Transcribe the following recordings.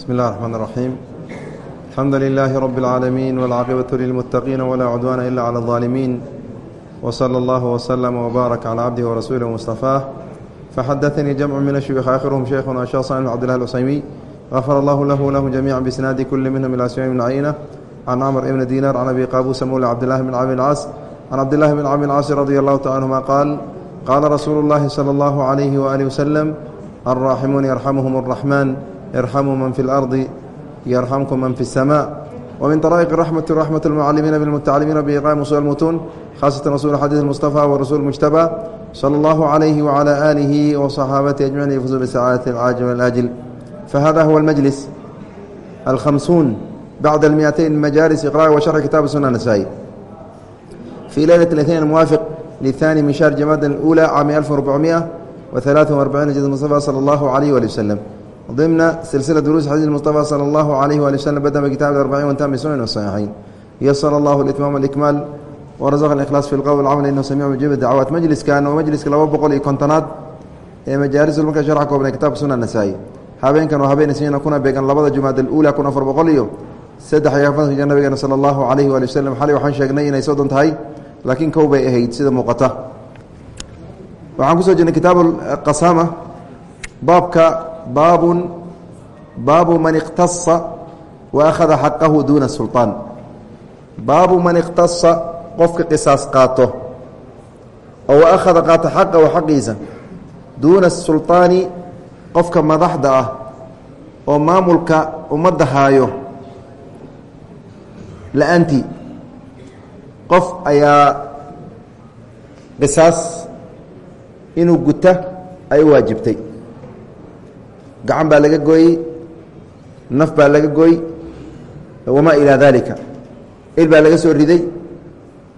بسم الله الرحمن الرحيم الحمد لله رب العالمين والعاقبة للمتقين ولا عدوان إلا على الظالمين وصلى الله وسلم وبارك على عبده ورسوله مصطفاه فحدثني جمع من الشيوخ آخرهم شيخنا الشيخ صالح بن عبد الله العثيمي غفر الله له وله جميعا بإسناد كل منهم إلى سعيد بن عيينة عن عمر بن دينار عن أبي قابوس مولى عبد الله بن عامر العاص عن عبد الله بن عامر العاص رضي الله تعالى عنهما قال قال رسول الله صلى الله عليه وآله وسلم الراحمون يرحمهم الرحمن يرحموا من في الأرض يرحمكم من في السماء ومن طرائق الرحمة رحمة المعلمين بالمتعلمين بإقام وصول المتون خاصة رسول حديث المصطفى ورسول المجتبى صلى الله عليه وعلى آله وصحابته أجمعين يفوزوا بسعادة العاجل والآجل فهذا هو المجلس الخمسون بعد المئتين من مجالس إقراء وشرح كتاب السنة النسائي في ليلة الاثنين الموافق للثاني من شهر جماد الأولى عام 1443 جزء المصطفى صلى الله عليه وآله وسلم ضمن سلسلة دروس حديث المصطفى صلى الله عليه وآله وسلم بدأ بكتاب الأربعين وانتهى بسنن والصحيحين يسر الله الإتمام والإكمال ورزق الإخلاص في القول والعمل إنه سميع مجيب الدعوات مجلس كان ومجلس لaba boqol iyo kontonaad ee majaalis marka sharxa koobnay kitaabka sunan nasaa'i habeenkan waa habeen isniina kuna beegan labada jumaad aluula kun afar boqol iyo saddex iyo afartanka nabigeena sala allahu calayhi waali wasalam xalay waxaan sheegnay inay soddon tahay laakiin kow bay ahayd sida muuqata waxaan kusoo jirnay kitaabu qasaama baabka baabun baabu man iqtasa wa akhada xaqahu duuna sulطaan baabu man iqtasa qofka qisaas qaato oo wa akhada qaato xaqahu xaqiisa duuna sulطaani qofka madaxda ah oo maamulka ummadda haayo. La'aantii qof ayaa qisaas inuu guta ay waajibtay gacan baa laga gooyey naf baa laga gooy wamaa ilaa daalika. Il baa laga soo riday.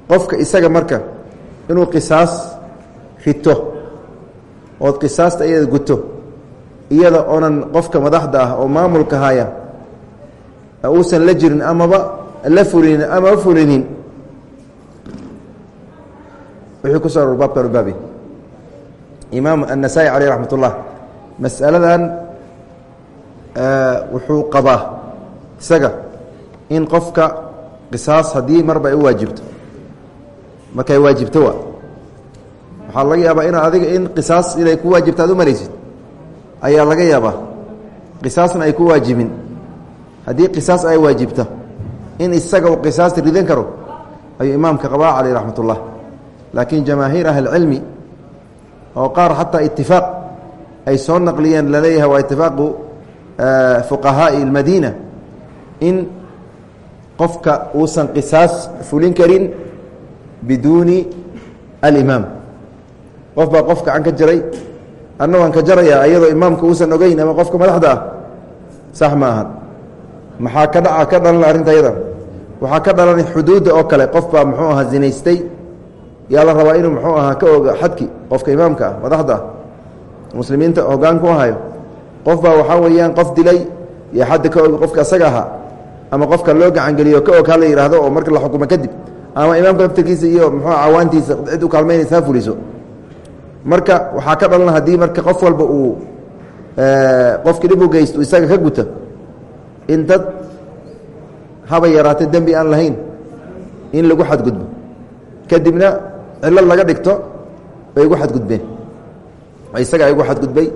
Qofka isaga marka inuu qisaas rito ood qisaasta iyada guto iyada oonan qofka madaxda ah oo maamulka haya uusan la jirin amaba la fulinin amaba fulinin. Wixii ku soo aror baabkan imaam annasaa-i caleyh raxmat ullah masaladan wuxuu qabaa isaga in qofka qisaas haddii marba ay waajibto. Markay waajibto wa waxaa laga yaabaa in adiga in qisaas inay ku waajibto ad u maraysid ayaa laga yaabaa qisaasna ay ku waajibin. Haddii qisaas ay waajibto in isaga uu qisaasta ridan karo ayuu imaamka qabaa caleyh raxmat ullah laakiin jamaahiir ahlicilmi oo qaar xataa itifaaq ay soo naqliyeen la leeyahay waa itifaaqu fuqahaa'i اlmadiina in qofka uusan qisaas fulin karin biduuni alimaam. Qof baa qof gacan ka jaray anna waan ka jarayaa iyadoo imaamka uusan ogeyn ama qofka madaxda ah sax ma ahan. Maxaa ka dhaca ka dhalan arrinta yada waxaa ka dhalanay xuduudda oo kale. Qof baa muxuu ahaa zinaystay yaa la rabaa inuu muxuu ahaa ka oga xadki qofka imaamka ah madaxda ah. Muslimiinta hogaanku ahayo qof baa waxaa weeyaan qof dilay iyo xadda ka og qofka asaga ahaa ama qofka loo gacangeliyo ka og hala yidhaahdo oo marka la xukumo kadib ama imaamka laftarkiisa iyo muxuu cawaantiisa cid u kaalmaynaysa ha fuliso. Marka waxaa ka dhalan haddii marka qof walba uu qofkii dhib u geysto isaga ka guta in dad haba yaraatay dembi aan lahayn in lagu xadgudbo. Kadibna cilad laga dhigto bay igu xadgudbeen. Isaga igu xadgudbay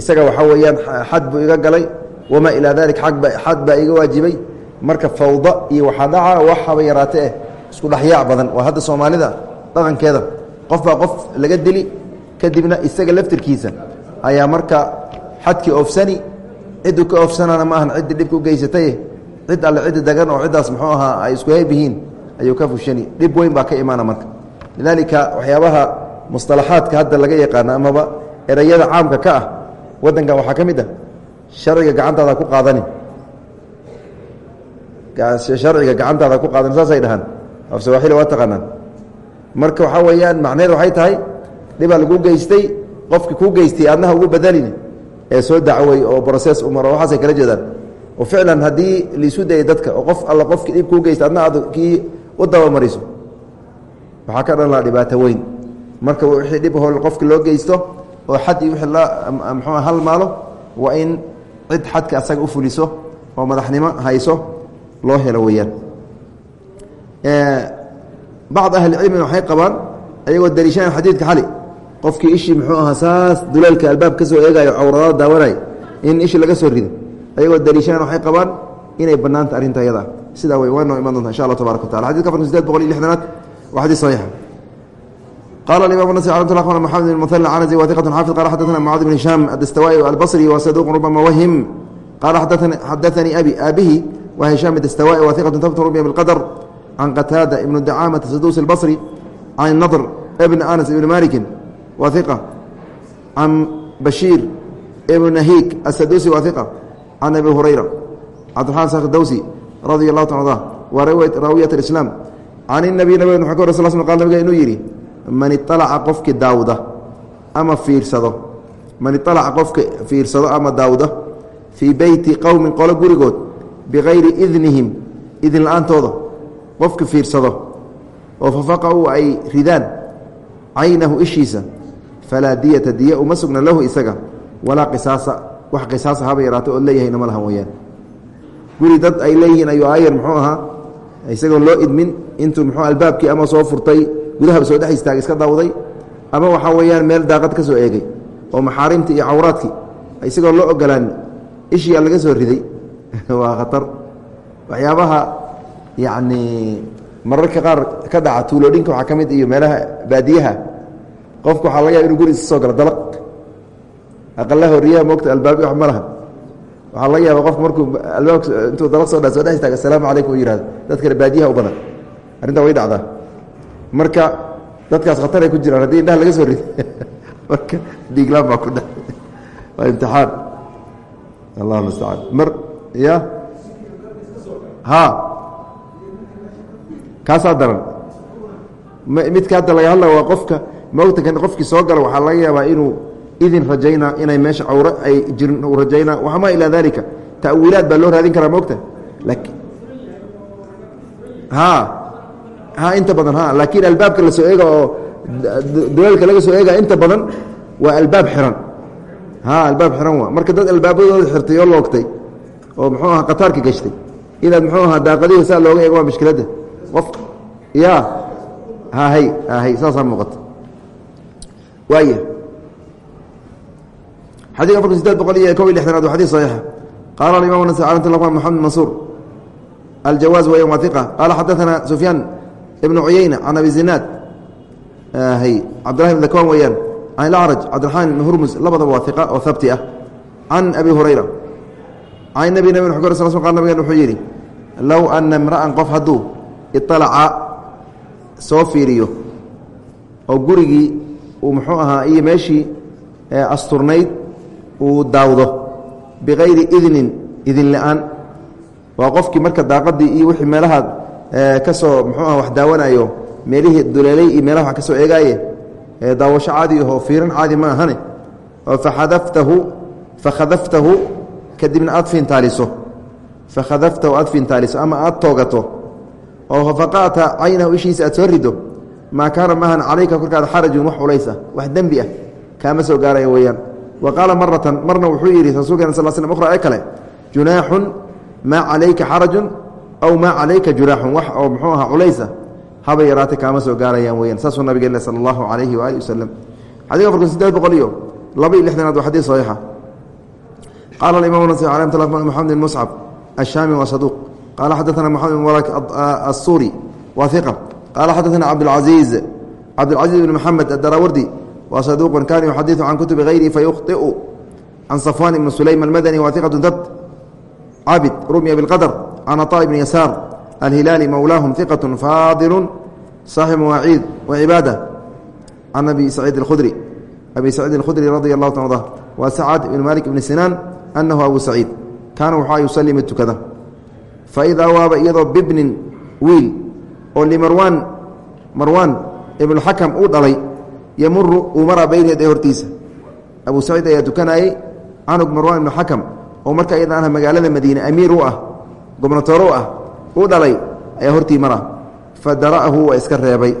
isaga waxaa weeyaan xad buu iga galay wamaa ilaa dalik xad baa iga waajibay. Marka fawda iyo waxaa dhaca wax haba yaraate eh isku dhexyaac badan. Waa hadda soomaalida dhaqankeeda. Qof baa qof laga dili kadibna isaga laftirkiisa ayaa marka xadkii oofsani cidduu ka oofsanana ma ahan ciddii dhibka u geysatay cid alle ciddi dagan oo ciddaas muxuu ahaa ay isku heeb yihiin ayuu ka fushani. Dhib weyn baa ka imaana marka. Lidaalika waxyaabaha musطalaxaadka hadda laga yaqaano amaba erayada caamka ka ah waddankan waxaa ka mid ah sharciga gacantaada ku qaadani. Sharciga gacantaada ku qaadan saasay dhahaan. Af sawaaxili waa taqaanaan. Marka waxaa weeyaan macneed waxay tahay dhibaa lagu geystay qofki kuu geystay adnaha ugu badalin ee soo dacwey oo broses umar waxaasay kala jeedaan. Oo ficlan haddii laisu dayay dadka oo qof alla qofki dhib kuu geysta adna aad kii u dabamariso waxaa ka dhan laha dhibaato weyn. Marka wixii dhib hol qofki loo geysto oo xad iyo wixii la muxuu hal maalo waa in cid xadka asaga u fuliso oo madaxnimo hayso loo helo weeyaan. Bacd ahlicilmi waxay qabaan ayagoo daliishanaan xadiidka xali qofkii ishii muxuu ahaa saas duleelka albaab ka soo eegayo cawradada daawanay in ishi laga soo rido. Ayagoo daliishanaan waxay qabaan inay banaanta arrinta ayada sidaa wey waa noo iman doonta insha allah tabarak wa tacala xadidka afartan sideed boqol iyo lixdanaad waa xadiis saxiixa qala imam nas mt mxamed bn ml anzi wa iqat xaafid qala xadana mucad bn hishaam adastawai albصri wa saduq rubama wahim qala xadaanii abi aabihi wa hishaam adastawai wa iqat tabt rumiya bاlqadr can qataada ibn dacamata sadusi اlbصri can nadr bn anas ibn maliki wa iqa can bashiir ibn nahik asadusi wa iqa can abi hurayra cabdiraxman sakh dawsi radi اlahu ta ada wa raawiyat اislaam can اnabiy nabg w ka sl qa nabiga inuu yidhi man ialaca qofki daawda ama fiirsado man ialaca qofka fiirsado ama daawda fii beyti qowmin qolo gurigood bikayri idnihim idin la'aantooda. Qofka fiirsado oo fafaqauu ay ridaan caynahu ishiisa falaa diyata diya uma sugna lahu isaga walaa qisaasa wax qisaasa haba yaraato ood leeyahayna ma lahan weyaan guri dad ay leeyihiin ayuu aayar muxuu ahaa isagoo loo idmin intuu muxuu albaabkii ama soo furtay gudahaba soo dhex istaagay iska daawday ama waxaa weeyaan meel daaqad ka soo eegay oo maxaarimtii iyo cawraadkii isagoo loo ogolaan ishiyaa laga soo riday. Waa khatar. Waxyaabaha yacni mararka qaar ka dhaca tuuloodhinka waxaa ka mid iyo meelaha baadiyaha. Qofku waxaa laga yaba inu guri iska soo galo dalaq. Aqala horiyaha moogta albaabi wax ma laha. Waxaa laga yaaba qofku markuu albaabka intuu dalaq soo dha soo dhex istaaga asalaamu calaykum u yihahdo dadkana baadiyaha u badan. Arrintaa way dhacdaa marka dadkaas khataray ku jiraan. Haddii indhaha laga soo riday marka diiglaan baa ku dha. Waa imtixaan. Allah mustacaan mar ya? Ha? Kaasaa daran. Midka hadda laga hadla waa qofka mowtankan qofkii soo gala waxaa laga yaabaa inuu idin rajaynaa inay meesha cawro ay jirin u rajaynaa waxmaa ilaa dalika ta'wiilaad baa loo raadin karaa ha ha inta badan laakiin albaabka la soo eega oo duleelka laga soo eega inta badan waa albaab xiran. Albaab xiran wa marka dad albaabadooda xirtay oo loogtay oo mxuu aha qataarka gashtay inaad mxuu aha daaqadihi saa looga eego waa mishkiladda qof ya hay hay saasaa muuqata. Waaya xadii afarka sideed boqol iyo kob iyo lixtanaad waa xadii saxiixa. Qaala imam nasacanat mxamed mansuur. Aljawaaz waya waa iqa qaala xadaana sufyaan Ah, ibn cuyeyna can abi zinaad cabdillahi bn dakwaan weyaan can ilacraj cabdiraxmaan ibn hurmus labadaba waa iqa oo habti ah. Can abi hurayra. Can nabi nabig xukor sal qa nabigeen wuxuu yidhi low ana imra'an qof hadduu iطalaca soo fiiriyo oo gurigii uu muxuu ahaa iyo meeshii asturnayd uu daawdo bikayri idnin idin la'aan waa qofkii marka daaqadii iyo wixii meelaha ka soo muxuu ah wax daawanayo. Meelihii duleelay iyo meelaha wax ka soo eegaaye. Daawasho caadi ahoo fiiran caadi ma ahane. Oo faadaftahu fakhadaftahu kadibna aad fiintaaliso fakhadaftahu aad fiintaaliso ama aad toogato. Oo fafaqata caynahu ishiisa aad soo rido maa kaana maahan calayka korkaada xarajun wax culays ah wax dembi ah. Kaama soo gaaraya weeyaan. Wa qaala maratan marna wuxuu yidhi rasuulkeen sal slm ukhra ee kale. Junaaxun maa calayka xarajun aw maa calayka juraaxun wax oo muxuu ahaa culaysa habay yaraata kaama soo gaarayaan weyaan saasuu nabigeena sal allahu calayhi waaalih wasalam xadii afarkun sideed boqol iyo laba iyo lixdanaad waa xadii saxiixa qaala alimaam nas calamatlah maxamed bin muscab ashaami waa saduuq qaala xadaana maxamed bin warak assuuri waa iqa qaala xadaana cabdulcaiiz cabdilcaziiz bin maxamed adaraawardi waa saduuqun kaana yuxadiu can kutubi hayrihi fayukhطiu can safwaan ibni sulaym almadani waa iqatu dad cabid rumya biاlqadr can caطاء bni yasaar alhilaali mowlaahum iqaة faadilu صaaxib mawaaciid wacibaada can abi saciid اkhudri abi saciid اkhudri radi اllahu ta ada wa sacad ibn malik ibni sinaan anahu abu saciid kaana waxaa yusali mid tukada faidaa waaba iyadoo bibnin wiil oo limarwaan marwaan ibnuxakam uu dhalay yamuru uu maraa bayneed ee hortiisa abu saciid ayaa tukanayey canug marwaan ibnu xakam oo marka iyada anha magaalada madiine amiir u ah gobnatoor u ah uu dhalay ayaa hortii mara. Fa dara'ahu waa iska reebay.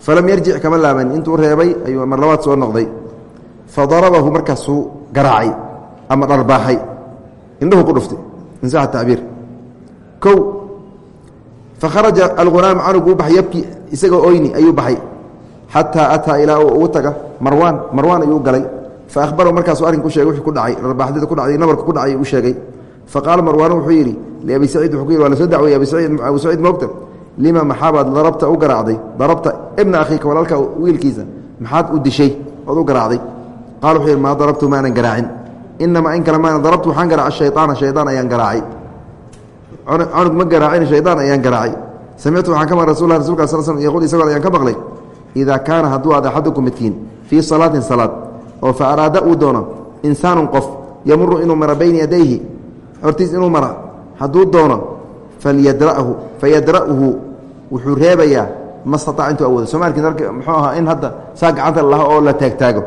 Falam yarjic kama laaban. Intuu reebay ayuu mar labaad soo noqday. Fa darabahu markaasuu garaacay ama dharbaaxay indhuhu ku dhuftay insax tacbiir kow fakharaja algulaam canuguu baxay yabki isagoo oyni ayuu baxay. Xataa ataa ilaa uu ugu taga marwaan. Marwaan ayuu galay. Fa ahbarahu markaasuu arrin ku shegay wuxuu ku dhacay dharbaaxdida ku dhacday nabarka ku dhacay u sheegay fa qaala marwaanu wuxuu yidhi liabi saciid wuxuu ku yidhi waa la soo dacweeyey abi saciid abu saciid moogta. Lima maxaabaad darabta u garaacday? Darabta ibna akhiika walaalka wiilkiisa maxaad u dishay? Ood u garaacday. Qaal wuxuu yidhi maa darabtu maanan garaacin. Inamaa in kale maana darabtu waxaan garaaca shayaana shayaan ayaan garaacay. Cunug ma garaacin shayaan ayaan garaacay. Samictu waxaan ka maqlay rasul rasulka sal sl yaquul isagoo ayaan ka maqlay idaa kaana hadduu aad axadukum midkiin fii salaatin salaad oo fa araada uu doono insaanun qof yamuru inuu mara bayna yadayhi hortiis inuu mara hadduu doono falyadra'hu fayadra'hu wuxuu reebayaa ma staaac intuu awoodo. Soomaalkii darka muxuu ahaa in hadda saa gacanta laha oo la taagtaago.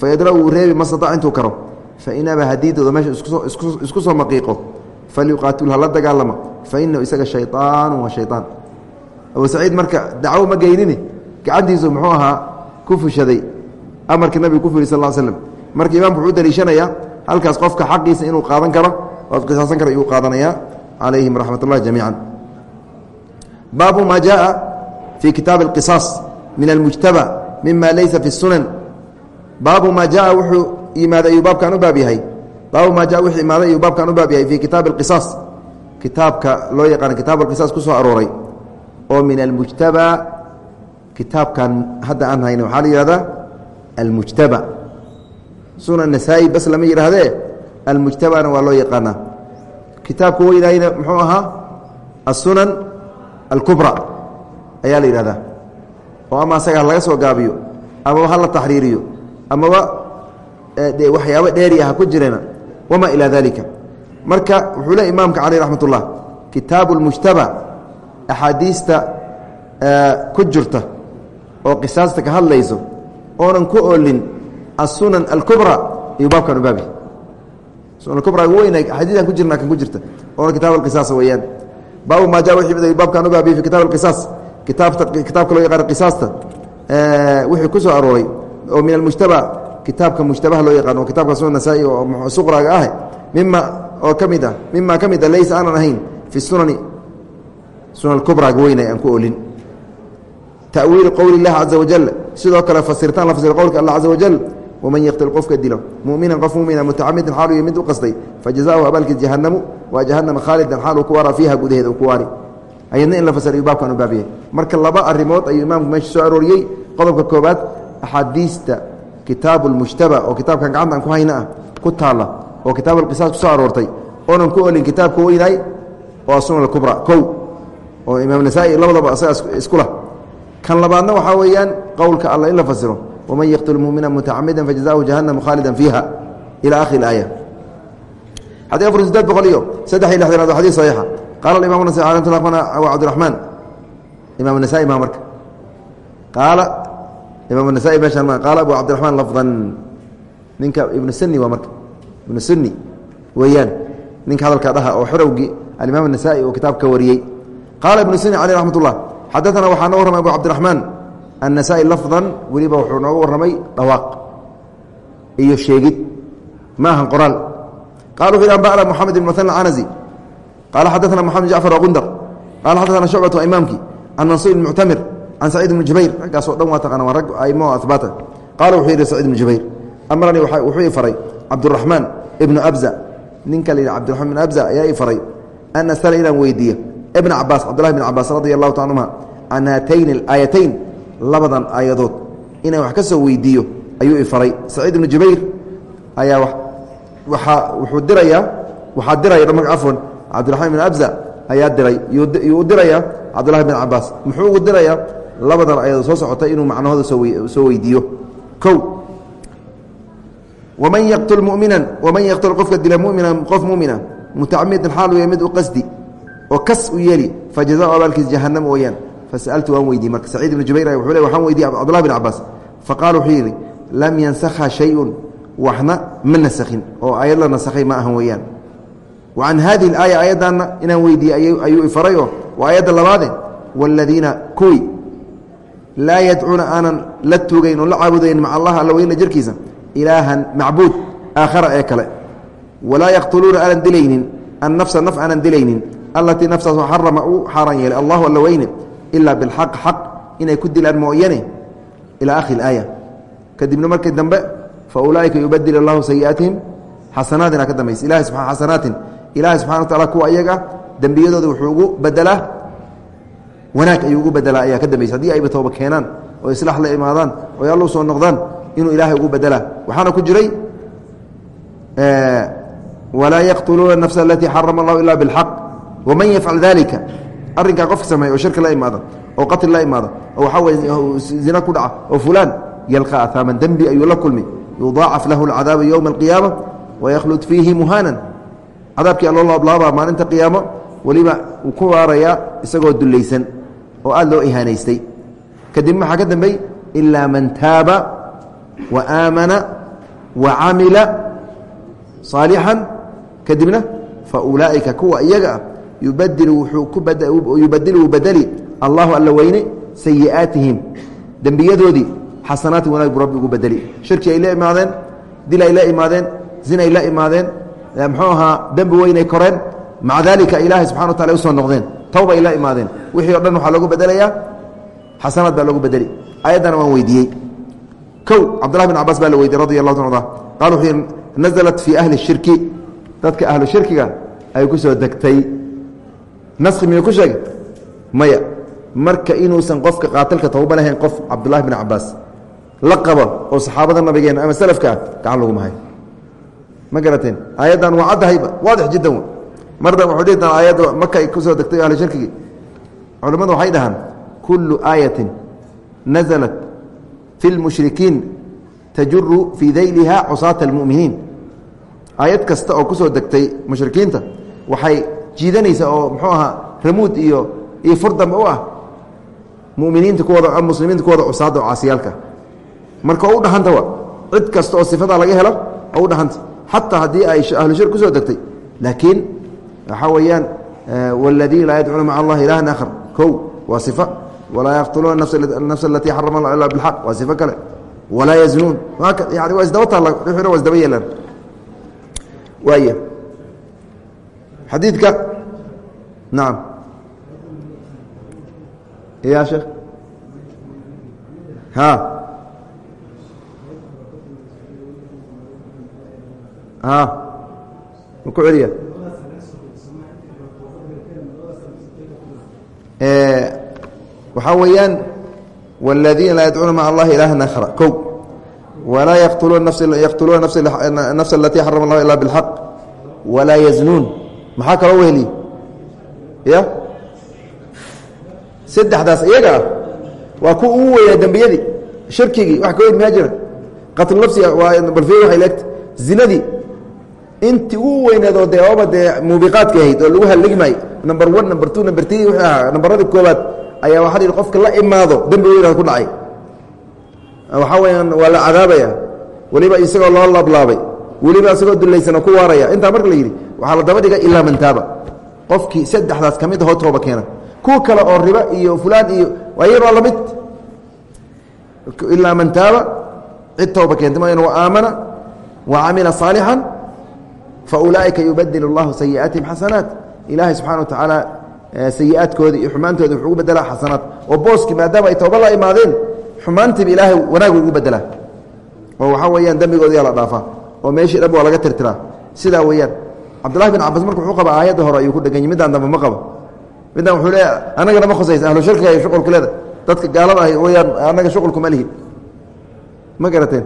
Fayadra'hu reebi ma staaac intuu karo. Fa in abaa hadiidooda meesha isku soo maqiiqo. Falyuqaatil hala dagaalamo fa inahu isaga shayطaanu waa shayطaan abu saciid marka dacwo ma geynini? Gacantiisu muxuu ahaa ku fushaday. Amarkii nabiga ku furi sal l slm marka imaamku wuxuu daliishanayaa halkaas qofka xaqiisa inuu qaadan karo oo qisaasan karo ayuu qaadanayaa calayhim raxmat اllahi jamiica baabu ma jaءa fii kitaabi اlqisaas min almujtaba mima laysa fi الsunan baabu ma jaءa wuxuu yimaaday ayuu baabkan u baab yahay baabu maa ja wuxuu imaaday ayuu baabkan u baab yahay fii kitaabi اlqisaas kitaabka loo yaqaano kitaab alqisaas ku soo arooray oo min almujtaba kitaabkan hadda aan hayna waxaa la yihahdaa almujtaba sunan nasaa-i bas lama yidhaahdee almujtabana waa loo yaqaanaa kitaabka weynayna muxuu ahaa asunan alkubra ayaa la yidhahdaa oo ama asaga laga soo gaabiyo amaba ha la taxriiriyo amaba waxyaabo dheeri ah ku jirana wamaa ilaa dalika marka wuxuu le imaamka caleyh raxmat ullah kitaabu lmujtaba axaadiista ku jirta oo qisaasta ka hadlayso oonan ku oolin asunan alkubra ayuu baabkan u suqraga ah ah sidoo kale fasiritaan la fasira qowlka allah caza wajal waman yaqtil qofka dilo muminan qof mumina mutacamidan xaalu iyo mid u qastay fajazahu abaalkiis jahanamu waa jahanama khaalidan xaal uu ku waara fiiha gudaheeda uu ku waari ayadna in la fasirayu baabkan u baabiyay marka laba arrimood ayuu imaamku meesha soo arooriyey qodobka koobaad axaadiista kitaabu lmujtaba oo kitaabkan gacanta aan ku hayna ah ku taalla oo kitaab alqisaas ku soo aroortay oonan ku olin kitaabka weynaay oo asunan alkubra kow oo imaam nasaa-i waman yaqtul mumina mutacamidan fajazahu jahanamu khaalida fiiha ila akhiri aaya xadii afar sideed boqol iyo saddex iyo lixdanaad waa xadii saxiixa qaala imam nas cabdiraxmaan imaam nasaa-i ma marka qaala imaam nasaa-i meeshaan ma qaala abu cabdiraxmaan lafdan ninka ibnu suni waa marka ibnu suni weeyaan ninka hadalka dhaha oo xorowgii alimaam nasaa-i oo kitaabka wariyey qaala ibnu suni caleyh raxmat ullah xadaana waxaa noo warramay abu cabdiraxmaan annasaa-i lafdan weliba wuxuu nooga warramay dhawaaq iyo sheegid ma ahan qoraal yhi anba'na moxamed ibn matan alcanasi qaala xadaana moxamed jacfar waqundar qaala xadaana shucbat waa imaamkii can mansuur ibn muctamir can saciid ibni jubayr raggaasoo dhan waa taqana waa rag aimo ahbaata qaala wuxuu yidhi saciid ibnu jubayr amaranii wuxuu ii faray cabduraxmaan ibnu abza ninka yidhi cabdiraxmaan ibn abza ayaa ii faray an asala inaan weydiiyo ibna cabaas cabdullahi bn cabaas radi allahu ta anhuma can haatayni alaayatayn labadan aayadood inaan wax ka soo weydiiyo ayuu i faray. Saciid ibnu jubayr ayaa wuxuu dirayaa waxaa diraya dhamag cafwan cabdiraxmaan bin abza ayaa diray yuu u dirayaa cabdullahi bin cabaas muxuu ugu dirayaa labadan ayadood soo socotay inuu macnahooda soo weydiiyo. O waman yaqtul muminan waman yaqtul qofka dila muminan qof mumina mutacamidan xaal u mid u qasdi oo kas u yeeli fajazaa abaalkiis jahanam ooyaan fasaltu waan weydiye marka saciid ibn jubayr wuxuu le waxaan weydiye cabdullahi bin cabaas faqala wuxuu yidhi lam yansakha shayun waxna ma nasakhin oo aayad la nasakhay ma ahan weeyaan wa can hadihi alaaya aayaddaanna inaan weydiiye ayuu ifarayoo waa aayadda labaade waaladiina kuwii laa yadcuuna aanan la tugayn oo la caabudayn maca allah alla weyna jirkiisa ilaahan macbuud aakhara ee kale walaa yaqtuluuna aanan dilaynin annafsa naf aanan dilaynin allatii nafsaasoo xarama uu xaaraan yeelay allahu alla weyne ilaa biaq aq inay ku dilaan mooyane ilaa ahi aaya. Kadibna markii dambe fa ulaaika yubadil اllahu sayiaatihim xasanaatina ka dambaysa ilahay asanaatin ilaahay subxana wataala kuwa ayaga dembiyadooda wuxuu ugu bedelaa wanaag ayuu ugu bedelaa ayaa ka dambaysa haddii ayba tooba keenaan oo islaax la imaadaan oy allu soo noqdaan inuu ilaahay ugu bedelaa waxaana ku jiray walaa yaqtuluuna nafsa alatii xarama allahu ila biاlxaq waman yafcal dalika arrinkaa qofka sameeya oo shirki la imaada oo qatl la imaada oo waxaa weye zina ku dhaca oo fulaan yalqa ahaaman dembi ayuu la kulmi yudaacaf lahu alcadaabu yowma alqiyaama waykhlud fiihi muhaanan. Cadaabkii alloo laablaabaa maalinta qiyaamo weliba uu ku waarayaa isagoo dulaysan oo aad loo ihaanaystay. Kadib maxaa ka dambey ilaa man taaba wa aamana wa camila صaalixan kadibna fa ulaa'ika kuwa iyaga ah yubadil wuxuu yubadil uu badeli allahu alla weyne sayi'aatihim. Dembiyadoodii xasanaati wanaag buu rabbi ugu bedeli shirki ay la imaadeen dil ay la imaadeen zin ay la imaadeen muxuu ahaa dembi weynay koreen. Maca daalika ilaahay subxana wa tacala u soo noqdeen. Tawba ay la imaadeen. Wixii o dhan waxaa loogu bedelayaa xasanaad baa loogu bedeli ayaddana waan weydiiyey. Kow cabdullahi bin cabaas baa la weydiye radi allahu ta qala wuxuu naزlat fii ahli shirki. Dadka ahlu shirkiga ay ku soo degtay naski miyuu ku sheegay? Maya marka inuusan qofka qaatilka tawba lahayn qof cabdullahi bin cabaas la qabo oo saxaabada nabigeena ama salafka ah gacan laguma hay ma garateen? Aayaddan waa caddahayba waadix jiddan marna wuxuu dhihi doonaa aayadda maka ay ku soo degtay ahli shirkigii. Culammadu waxay dhahaan kullu aayatin nazalat fi lmushrikiin tajuru fii dayliha cusaata almu'miniin. Aayad kasta oo ku soo degtay mushrikiinta waxay jiidanaysaa oo muxuu ahaa ramuud iyo iyo furdamba u ah muminiinta kuwooda muslimiinta kuwooda cusaada oo caasiyaalka. Marka u dhahanta wa cid kasta oo sifadaa laga helo oo u dhahanta xataa haddii ay ahlu shirk ku degtay. Laakiin waxaa weeyaan wاladiina laa yadcuuna maca allahi ilahan akhar kow waa sifa. Walaa yaqtuluuna nafsa alatii xarama ila bilxaq. Waa sifo kale. Walaa yaznuun. Yani waa isdaba taalla waa isdaba yeelaan. Waaya xadiidka? Nacam ya sheekh? Ha. Ha. Ma ku celiya waxaa weeyaan wاladiina laa yadcuuna maca allahi ilahan akhra kow. Walaa yaqtuluuna nafsa alatii xarama allah ila bilxaq walaa yaznuun maxaa kaloo weheli ya? Saddexdaas iyaga ah waa ku ugu weynaa dembiyadii shirkigii wax ka maa jira? Qatlu nafsiga waa balfi waxay leegta zinadii intii ugu weyneedoo dee ooba dee muubiqaadka ahayd oo lagu haligi maayo number one number two number three wixii ahaa nambaradii koobaad ayaa waxaa dhihi qofka la imaado dembi weynaad ku dhacay. Waxaa weyaan waa la cadaabaya weliba isagoo loo laablaabay weliba isagoo dulaysanoo ku waaraya. Intaa marka la yidhi waxaa la daba dhigay ilaa man taaba qofkii saddexdaas ka mid ahoo tooba keena kuwa kale oo riba iyo fulaan iyo ayadoo lamid ilaa man taaba cid tooba keenta ma wa aamana wa camila صaalixا faulaaئika yubadil اllahu sayi'aatihim xasanaat ilaahay subxana wa tacaala sayi'aadkooda iyo xumaantooda wuxuu ugu bedelaa xasanaat oo booskii maadaama ay tooba la imaadeen xumaantiiba ilaahay wanaagu ugu bedelaa oo waxaa weeyaan dembigooda yaa la dhaafaa oo meeshii dhab waa laga tirtiraa sidaa weeyaan cabdullahi bin cabas marka wuxuu qaba aayadda hore ayuu ku dhegan yahy middaan dambe ma qabo. Middan wuxuu leeya annagana ma khusaysa ahlu shirkiga iyo shuqulku leeda dadka gaalada ahi weyaan annaga shuqulku ma lihin. Ma garateen?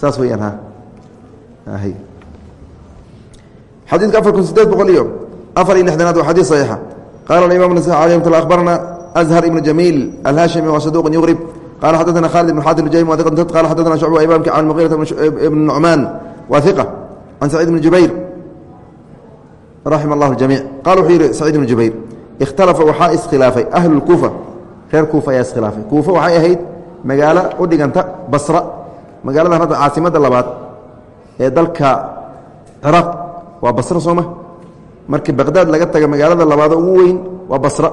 Saas weyaan ha xadiidka afar kun sideed boqol iyo afar iyo lixdanaad waa xadiid saxiixa. Qaala imam nas alي mt akhbarana azhar ibnu jamiil alhashimi wa saduq yugrib qala xadana khalid ibn xatim jaym qala xadana shucba imamki can muqirat ibn nucmaan wa iqa can saciid ibni jubayr raxima allah jamiic. Qala wuxuu yihi saciid ibnu jubayr ikhtalafa waxaa iskhilaafay ahlu kuufa. Reer kuufa ayaa iskhilaafay. Kuufa waxay ahayd magaalo u dhiganta basra magaaladan hadda caasimadda labaad ee dalka ciraaq. Waa basra sooma markii baqdaad laga taga magaalada labaado ugu weyn waa basra.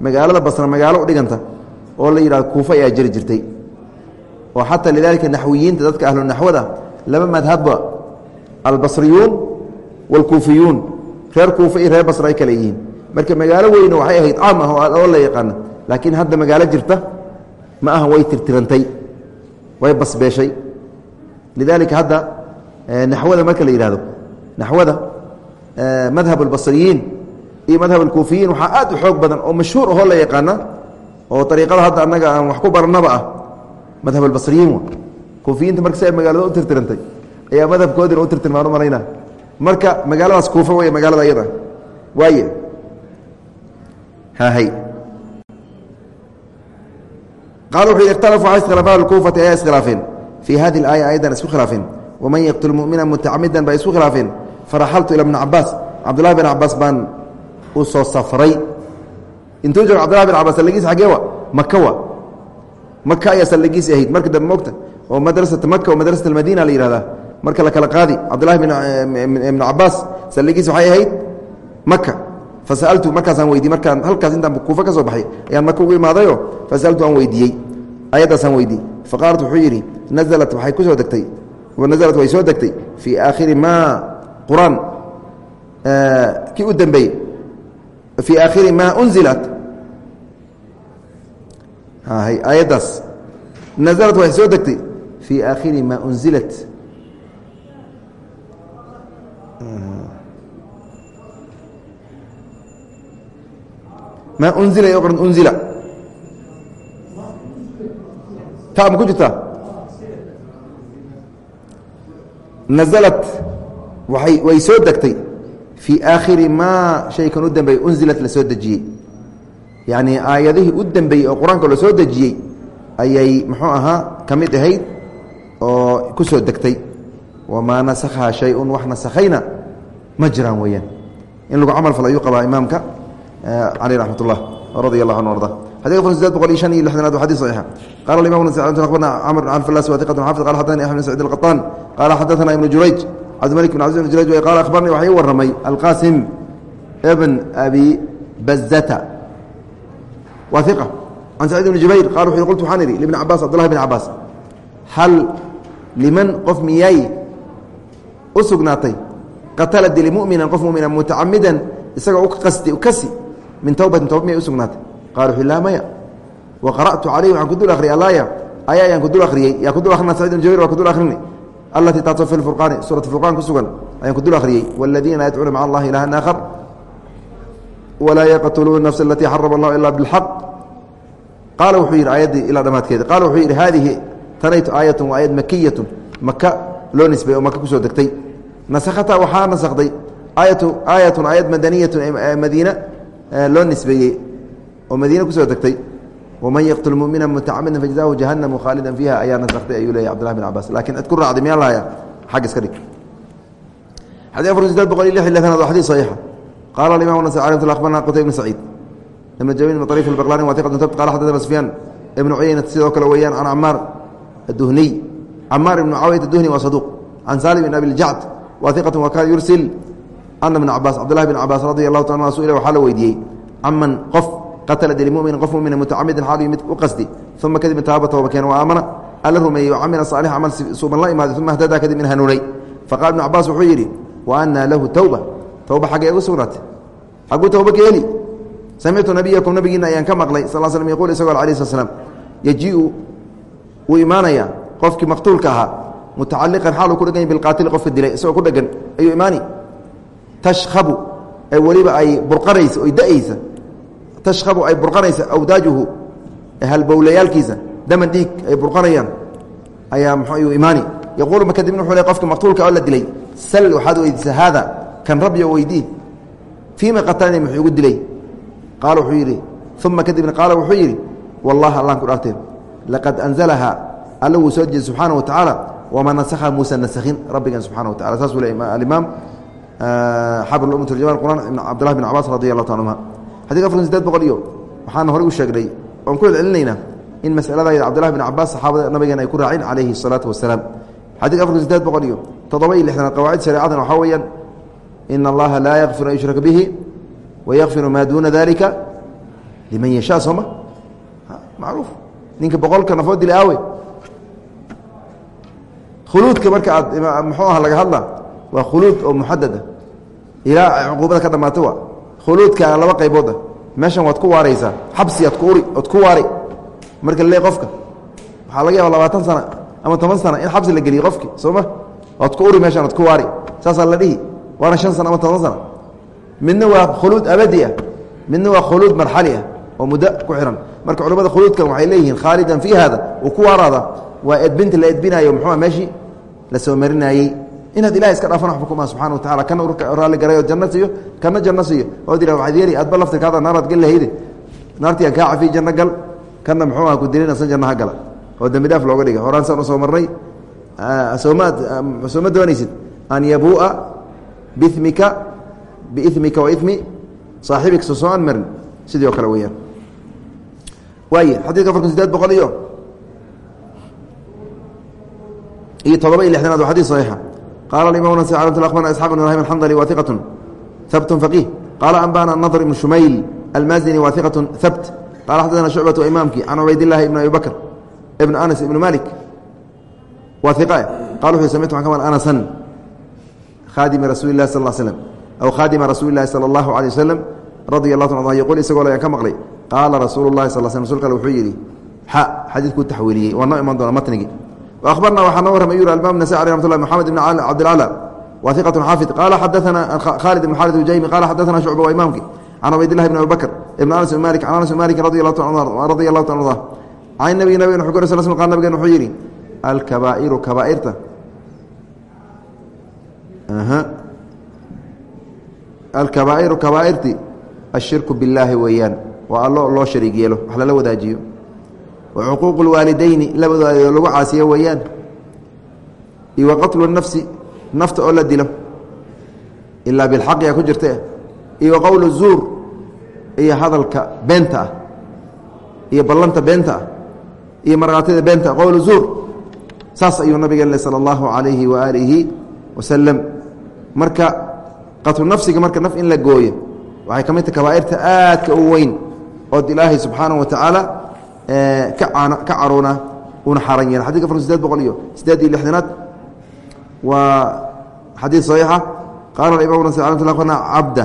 Magaalada basra magaalo u dhiganta oo la yidhahdo kuufa ayaa jiri jirtay. Oo xataa lidaalika naxwiyiinta dadka ahlu naxwada laba madhabba albasriyuun wاlkuufiyuun reer kuufa iyo reer basra ay kale yihiin. Marka magaalo weyne waxay ahayd caam ah oo la yaqaana. Laakiin hadda magaalo jirta ma aha way tirtirantay way basbeeshay. Lidaalika hadda naxwada marka la yihahdo naxwada madhab اlbasriyiin iyo madhab اlkuufiyiin waxaa aad u xoog badan oo mashhuur ahoo la yaqaana oo ariiqada hadda annaga aan wax ku baranaba ah. Madhab albasriyiin kuufiyiinta marka si ay magaalada u tirtirantay ayaa madhabkoodina u tirtirmaan u malayna marka magaaladaas kuufa wey magaalada ayada waaye. Hahay qaala wuxuu yidhi ikhtalafu waxay iskhilaafaan alkuufati ayaa iskhilaafeen fii hadi اlaaya ayadan isku khilaafeen waman yaqtul mumina mutacamidan bay isku khilaafeen faraxaltu ila bni cabaas cabdullahi bin cabaas baan u soo safray. Intuu joogo cbdullahi bin cabaas salligiis xagee maka wa? Maka ayaa salligiisi ahayd. Marka dambe mogta oo madrasata maka oo madrasat almadiina la yihahdaa marka la kala qaadi. Cabdulahi ibn eh, cabaas saldhigiis waxay ahayd maka fasaltu markaasaan weydiy markaan halkaas intaan kuufa ka soo baxay ayaan maka ugu imaadayo fasaltu aan weydiiyey. Ayaddaasaan weydiiyey. Faqaalat wuxuu yidhi nazalat waxay ku soo degtay. Nazalat way soo degtay. Fii aakhiri maa qur'aan. Eh, u dambeeyey. Fii aakhiri maa unzilat. Ayaddaas nazalat waxay soo degtay. Fii aakhiri maa unzilat. Ma unzila yo qoran unzila. Ta ma ku jirtaa? Naزlat waay way soo degtay. Fii aakhiri maa shaykan u dambeeyey unzilat la soo dejiyey. Yacni aayadihii u dembeeyey oo qur'aanka la soo dejiyey ayay muxuu ahaa ka mid ahayd oo ku soo degtay. Wamaa nasakhaa shay-un wax ma jiraan weeyaan. In lagu camal fal ayuu cali ramat ullah radi allah anu arda xadid qofn boqol iyo han iyo lixdanaad wa xadis saxiixa qala imam abarna camr bn abdillah swaatiqatn xafid qala xadani axmed bn sacid alqaطaan qala xadaثana ibnu jurayj cabdimalik bn cabdi bn jurayj qala akhbarnii waxaa ii warramay alqasim ibn abi bazata waa iqa can sacid bni jubayr qala wuxu qultu waxaan idhi libni cabaas cabdullahi bn cabaas hal liman qof miyay u sugnaatay qatala dili mu'minan qof mumina mutacamidan isagoo u kasi min towbatin tooba miyay u sugnaatay. Qala wuxu laa maya wa qara'tu calayhi waxaan ku dul akhriyay alaaya aya ayaan ku dul akhriyey yaa ku dul akhrina sacid bn jabir waa ku dul akhrini allatii taasoo fi lfurqaani suurat furqaan ku sugan ayaan ku dul akhriyey waladiina yadcuuna maca allahi ilahan aakhar. Walaa yaqtuluuna nafsa alatii xarama allahu ila bilxaq qaala wuxuu yidhi aayaddii ilaa dhammaadkeeda qaala wuxuu yidhi haadihi tanaytu aayatun waa aayad makiyatun maka loo nisbay oo maka ku soo degtay. Nasakhata waxaa nasakday aayatu aayatun loo nisbeeyey oo madiine ku soo degtay waman yaqtul mumina mutacamidan fajzahu jahannamu khaalidan fiiha ayaa nasaktay ayuu leeyay cbdullahi bin cabaas laakiin cid ku raacday miyaan lahaya xagg iska dhig. Xadii afar sideed boqol iyo lix iyo lixdanaad waa xadiis saxiixa qaala alimam nas alي akhbarna qutay ibn saciid. Ibn jamil ibn طariif albaqlani wa iqat tabt qala xadana sufyaan ibnu cuyaynata sidoo kale weeyaan can camaar aduhniy camaar ibnu caawiyat aduhni waa saduuq. Can salim ibn abi ljacd wa iqatu wa kana yursil ana bn cabaas cabdulahi bn cabaas radi allahu ta su waxaa la weydiiyey caman qof qatala dili mumina qof mumina mutacamidan xaal mid u qasdi uma kadib taaba tooba keen wa aamana alla rumeeyey wacamila saalix camal suuban la imaaday uma htadaa kadib in hanuunay faqala ibnu cabaas wuxuu yidhi wa anaa lahu towba towba xaggee ugu sugnaatay xagguu towba ka heli samictu nabiyakum nabigiina ayaan ka maqlay sal slm yquul isagoo alayh slat slam yajiu wuu imaanayaa qofkii maqtuulka ahaa mutacaliqan xaaluu ku dhegan bilqaatili qofka dilay isagoo ku dhegan ayuu imaani tashhabu ee weliba ay burqanaysa oy da'aysa tashhabu ay burqanaysa awdaajuhu halbowlayaalkiisa daman dhiig ay burqanayaan ayaa mxuu imaani. Yaquulu kadibna wuxuu le qofka maqtuulka oo la dilay sal waxaad weydiisa haada kan rabbi oo weydii fiima qatalani muxuu igu dilay? Qaala wuxuu yidhi uma kadibna qaala wuxuu yidhi wallahi allan ku dhaarteen laqad anzalaha alla wuu soo dejiyey subxaana wa tacaala wamaa nasakha muusa nasakhin rabbigan subxana wa tacala saasuu le alimaam cabdullahi bin cabaas radi allahu ta anhuma xadika afar sideed boqol iyo waxaana horey u sheegnay oan ku celcelinaynaa in masalada cabdullahi bin cabaas saxaabada nabigeena ay ku raaceen calayhi الsalaatu wasalaam xadika afar sideed boqol iyo toddoba iyo lixdanaad qawaacid shareecadan waxaa weeyaan ina allaha laa yakfiru an yushraka bihi wayakfiru maa duuna dalika liman yashaa sooma macruuf ninka boqolka nafood dila khuluudka marka aad muxuu laga hadla waa khuluud oo muxadada ilaa cuquubada ka dhamaato wa khuluudka laba qaybood ah. Meeshan waad ku waaraysaa. Xabsi ad ku uri ood ku waari. Marka le qofka waxaa laga yaaba labaatan sana ama toban sana in xabsi la geliyo qofki soo ma? Oad ku uri meeshan ad ku waari. Saasaa la dhihi waana shan sana ama toban sana. Midna waa khuluud abadi ah midna waa khuluud marxali ah oo muddo ku xihan marka culamada khuluudkan waxay leeyihiin khaalidan fii hada uu ku waaraada waa edbinta la edbinayo muxua meeshii la soo marinayey inaad ilahay iska dhaafan waxba kuma subxana wa tacala kana raalli garay oo janno siiyo kana janno siiyo. Ood yidhah waxaad yeeli adba laftirkaada naaraad gal lahayde naartii aan kaa cafiy janno gal kana muxuu ah ku dilin san janno ha gala. Oo dembi dhaaf looga dhiga horaan saan u soo marnay soomaad sooma doonaysid? An yabuu'a bimika biimika wa imi saaxibika soo soo aan marin. Sidii oo kale weyaan waay xadidka afarkun sideed boqol iyo iyo todoba iyo lixdanaad waa xadis saxiixa qaala imam nas abarna isxaq bn ibrahim alxandali wa iqatu habtun faqih qaala anbana nadr ibn shumayl almazini wa iqatu habt qala xadana shucbatu imaamki can cubaydillahi ibn abi bakr ibn anas ibn malik wa iqa qala wuxuu samictu mal anasan khaadimi rasuuli lahi sal slm aw khaadima rasuuli lahi sala allahu alay waslem radia allah ta yquul isagoo ayaan ka maqlay qaala rasuulu lahi sal sl rsulka wuxuu yidhi xa xadiidkuu taxwiiliyey waa noo iman doona matnigii wa akhbarna waxaa noo warramay yuri almam nasai alih ramat lah moxamed ibn cabdilcala wa iqatu xaafid qaala xadaana khaalid ibn xaalid ujaymi qala xadaana shucba waa imaamki can cubaydillahi ibn abi bakr ibn anas ibn malik can anas ibn malik radi allahu ta arda can nabigi nabig wuxuu kor sal sl qal nabigen wuxuu yidhi alkabaa'iru kabaa'irta alkabaa'iru kabaa'irti ashirku billaahi weeyaan waa allo loo shariig yeelo wax lala wadaajiyo wa cuquuqu lwaalideyni labadooda lagu caasiyo weeyaan iyo wa qatlu nafsi nafta oo la dilo ilaa bilxaqi a ku jirta iyo wa qowlu zuur iyo hadalka beenta ah iyo ballanta beenta ah iyo markhaatida beenta ah qowlu zuur saas ayuu nabigeen sala allahu calayhi wa aalihi wasalam marka qatlu nafsiga marka naf in la gooyo waxay ka mid tahay kabaairta aadka u weyn ood ilaahay subxaanaه wa ka caroona una xaaran yahan xadika afar sideed boqol iyo sideed iyo lixdanaad waa xadiid صaxiixa qaala imam cabda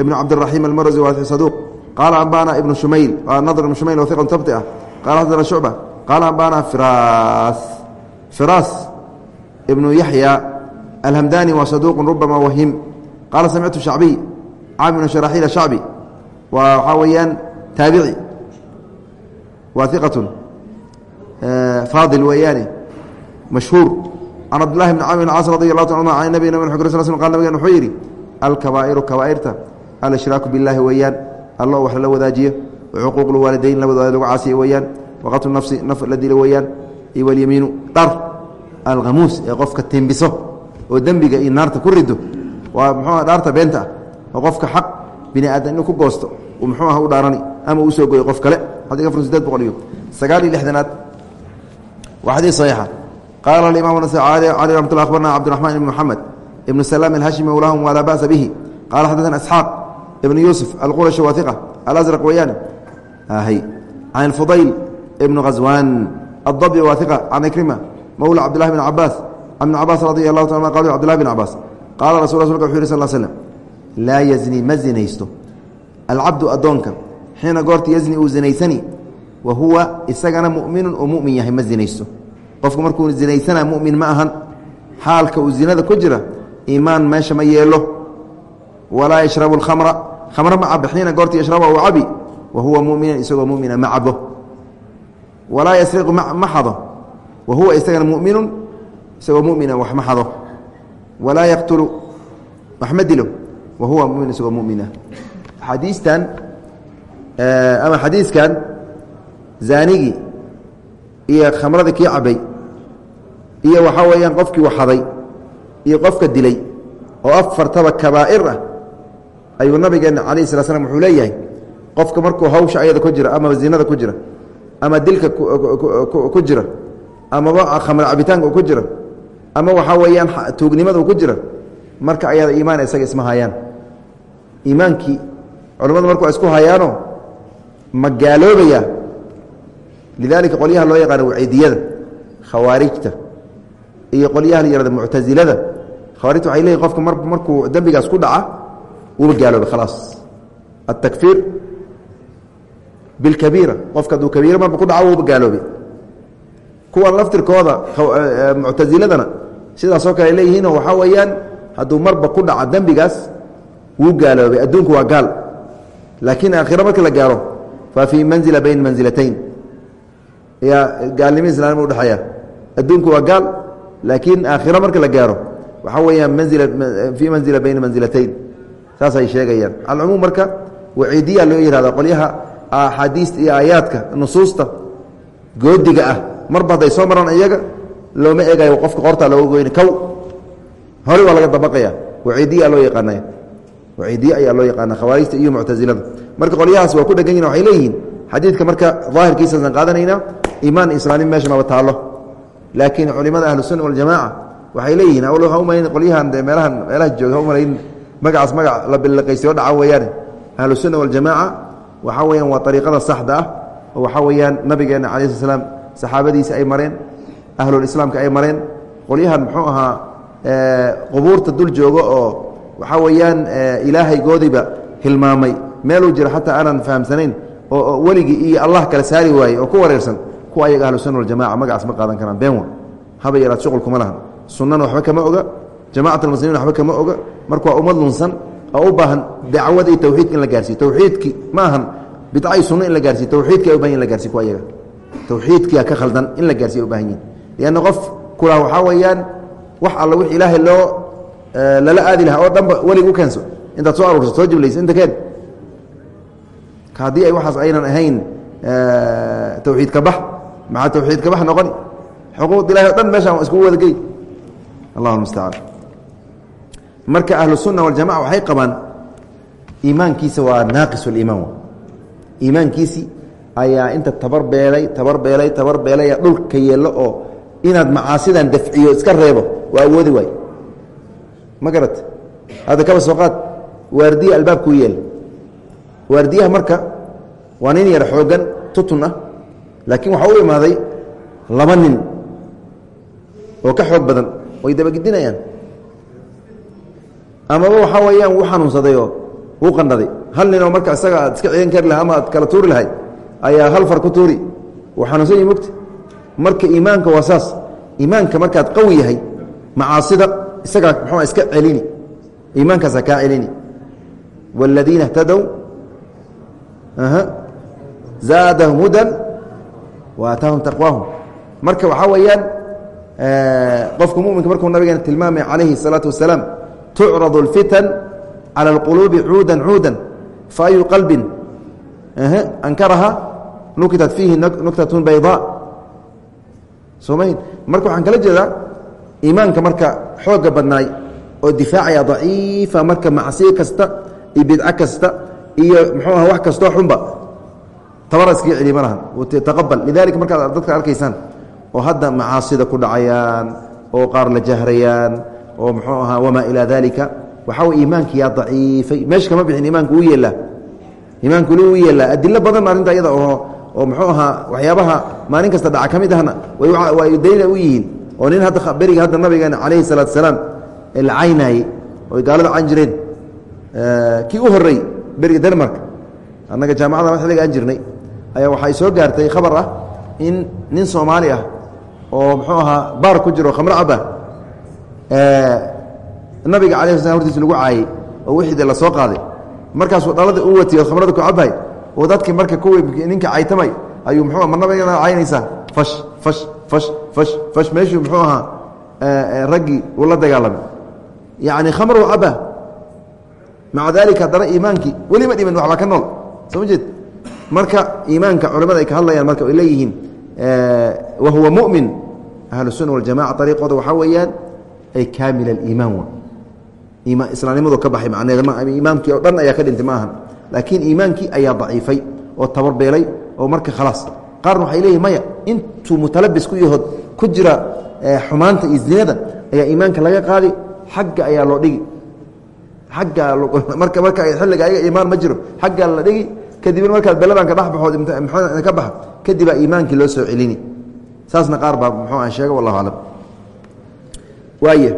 ibn cabdiraxiim almarazi waa saduuq qaala ambana ibn shumayl nadr ibn shumayl oo iqan tabti ah. Qaala xadana shucba qaala ambana firaas. Firaas ibnu yaxya alhamdani waa saduuq rubama wahim. Qaala samictu shacbiy caam ibn sharaxiil shacbi. Waa waxaa weeyaan taabici waa iqatun faadil weeyaane mashhuur. Can cabdillahi bn camr bn caas radi allahu ta anuma can nabi nab xukr sl sl qal nabigan wuxuu yidhi alkabaa'iru kabaa'irta alshraaku billaahi weeyaan allo wax lala wadaajiyo wacuquuq lwaalidayn labadooda lagu caasiya weeyaan waqatlu nafsi naf la dilo weeyaan iyo walyamiinu dhar alkhamuus ee qofka timbiso oo dembiga iyo naarta ku rido waa muxuu dhaarta beenta ah oo qofka xaq bini aadam inuu ku goosto uu muxuu ah u dhaarani ama uu soo goyo qof kale iyo sagaal iyo lixdanaad waa xadiis saxiixa qaala alimaam cali ramat lla akhbarna cabdiraxmaan ibn moxamed ibnu salaam alhashimi mawlaahum walaa ba'sa bihi qaala xaddaana isxaaq ibnu yuusuf alqurashi wahiqa alazraq weeyaan can alfudayl ibnu ghaswaan addabi wahiqa can ikrima mawla cabdillahi bn cabaas ibn cabaas radi allahu ta qal cbdillahi bn cabaas qaala rasul rasulka wuxu yih sal slm laa yazni ma zinaysto alcabdu addoonka xiina goorta yazni uu zinaysani wa huwa isagana mu'minun uu mu'min yahay ma zinaysto qofku markuu zinaysana mu'min ma ahan. Xaalka uu zinada ku jira iimaan meesha ma yeelo. Walaa yashrabu khamra ma cabo xiina goorta yashraba uu cabi wa huwa mu'minan isagoo mumina ma cabo walaa yasriqu ma xado. Wa huwa isagana mu'minun isagoo mumina wax ma xado. Walaa yaqtulu wax ma dilo. Wa huwa mumin isagoo mumina. Xadiistan ama xadiiskan zaanigii iyo khamradii kii cabay iyo waxaa weeyaan qofkii waxaday iyo qofka dilay oo afartaba kabaa'ir ah ayuu nabigeena calayh sala slam wuxuu leeyahay qofka markuu hawsha ayada ku jira ama zinada ku jira ama dilka ku jira amaba khamr cabitaanka ku jira ama waxaa weeyaan tuugnimada ku jira marka ayada iimaan isaga isma hayaan. Iimaankii culamadu marku isku hayaano ma gaaloobaya lidalika qolyaha loo yaqaano waciidiyada khawaarijta iyo qolyaha la yihahdo muctasilada khawaarijta waxay leeyihiin qofka markuu dembigaas ku dhaca wuuba gaaloobay khalaas. Atakfiir bilkabiira. Qofka hadduu kabiira marba ku dhaco wuuba gaaloobay kuwan laftirkooda muctasiladana sidaasoo kale leeyihiinoo waxaa weeyaan hadduu marba ku dhaco dembigaas wuu gaaloobay adduunku waa gaal. Laakiin aakhiro marka la gaaro fa fii manzila bayna mansilatayn yaa gaalnimo islaanima udhexeeya adduunku waa gaal laakiin aakhiro marka la gaaro waxaa weeyaan manzila fii manzila bayna mansilatayn saasay sheegayaan alcumuum marka waciidiya loo yihahda qolyaha axaadiista iyo aayaadka nusuusta goodiga ah marba hadday soo maraan iyaga looma eegayo qofka qortaa looga goyni kow hore waa laga dabaqaya waciidiya loo yaqaanaya waciidiye ayaa loo yaqaana khawaarijta iyo muctasilada marka qolyahaas waa ku dhegan yihiin waxay leeyihiin xadiidka marka daahirkiisaasan qaadanaynaa iimaan islaanim meesha maba taallo. Laakiin culimada ahlusunna waljamaaca waxay leeyihiin ha umalayn qolyahan de meelahan meelaha jooga ha umalayn magacaas magac la bilaqaysiyo dhaca weeyaane. Ahlusunna waljamaaca waxaa weeyaan waa ariiqada saxda ah oo waxaa weeyaan nabigeenna cala sl slam saxaabadiisa ay mareen ahlulislaamka ay mareen. Qolyahan muxuu ahaa qubuurta dul joogo oo waxaa weeyaan ilaahay goodiba hilmaamay. Meeluu jiro xataa aanan fahamsanayn oo weligii iyo allah kala saari waayey oo ku wareersan kuwa ayaga ahlusunna waljamaca magacaas ma qaadan karaan. Been wa haba yaraad shuqul kuma lahan. Sunnana waxba kama oga jamacat almuslimiin waxba kama oga. Marka waa ummad lunsan oo u baahan dacwada iyo tawxiidka in la gaarsiyo tawxiidki ma ahan bidca iyo sunno in la gaarsiyo tawxiidki ay u baahan in la garsiyo kuwa ayaga. Tawxiidkiyaa ka khaldan in la gaarsiyo ay u baahan yihiin lianna qof kulaa waxaa weeyaan wax alla wix ilaahay loo lala aadi lahaa oo dhanba welig u keenso. Intaad soo aruurso soo jiblayso inta keen haddii ay waxaas aynan ahayn tawxiid ka bax maxaa tawxiid ka bax noqoni xuquuqda ilahay o dhan meeshaan iskugu wada gey. Allahu mustacaan marka ahlu sunna waljamaca waxay qabaan iimaankiisa waa naaqis liimaan iimaankiisi ayaa inta tabar beelay tabar beelay tabar beelaya dhulka yeello oo inaad macaasidan dafciyo iska reebo waa awoodi waay ma garat hadda kaba soo qaad? Waardiye albaabkuu yeel. Waardiyaha marka waa nin yar xooggan tutun ah laakiin waxaa u imaaday laba nin oo ka xoog badan way dabagedinayaan amaba waxaa weeyaan wuu xanuunsadayoo wuu qandhaday. Hal ninoo marka isaga aad iska ciidan kari laha ama aad kala tuuri lahayd ayaa hal far ku tuuri. Wuu xanuunsan yahi mogta marka iimaanka waa saas. Iimaanka markaad qawi yahay macaasida isagaa muxua iska celini iimaankaasaa kaa celini wاladiina اhtadow zaadahum hudan wa aataahum taqwaahum marka waxaa weeyaan qofka muminka markuu nabigeena tilmaamay calayhi الsalaaةu wasalaam tucrad اlfitan calى اlquluubi cuudan cuudan faayu qalbin ankaraha nukitat fiihi nuktatun bayضاء somayn marka waxaan kala jeedaa iimaanka marka xooga badnaay oo difaacaya daciifa marka macsiyo kasta iyo bidco kasta iyo muxuu aha wax kastoo xunba tabara iskaga celiy ma lahan. Taqabal lidalika markaad dadka arkaysaan oo hadda macaasida ku dhacayaan oo qaar la jahrayaan oo muxuu ahaa wamaa ilaa dalika waxaa way iimaankiyaa daciifay. Meesha kama bixin iimaanku u yeelaa iimaanku li u yeelaa adilo badan arrinta iyada oo oo muxuu ahaa waxyaabaha maalin kasta dhaca ka mid ahna way dayna u yihiin oo nin hadda beriga hadda nabigeena calayhi salaatu salaam la caynaayey oy gaalada cayn jireen kii u horey beriga denmark annaga jaamacada xilliga aan jirnay ayaa waxay soo gaartay khabar ah in nin soomaali ah oo muxuu ahaa baar ku jiro khamro caba nabiga cala slam hortiisa lagu caayey oo wixii de la soo qaaday. Markaasuu dhalada u watiy oo khamrada ku cabhay oo dadkii marka kuwii ninka caytamay ayuu muxuu ma nabigana caynaysaa ash meeshuu muxuu ahaa raggii uu la dagaalamay. Yani khamr u caba maca daalika haddana iimaankii weli ma dhiman waxba ka nool. Soo ma jeed? Marka iimaanka culimada ay ka hadlayaan marka ay leeyihiin wa huwa mumin ahlusunna waljamaca ariiqooda waxaa weeyaan ay kaamil aliimaan wa islaamnimaduu ka baxay imaamkii oo dhan ayaa ka dhintay ma ahan. Laakiin iimaankii ayaa daciifay oo tabarbeelay oo marka khalaas qaarna waxay leeyihiin maya intuu mutalabis ku yahood ku jira xumaanta iyo zinada ayaa iimaanka laga qaadi xagga ayaa loo dhigi. Agga marka xilliga ayaga iimaan ma jiro. Xaggaa la dhigi kadibna markaad beladan ka dhexbaxood ka baxa. Kadibaa iimaankii loo soo celini. Saasna qaar baa muxuu aan sheega wallahu aclam. Waaya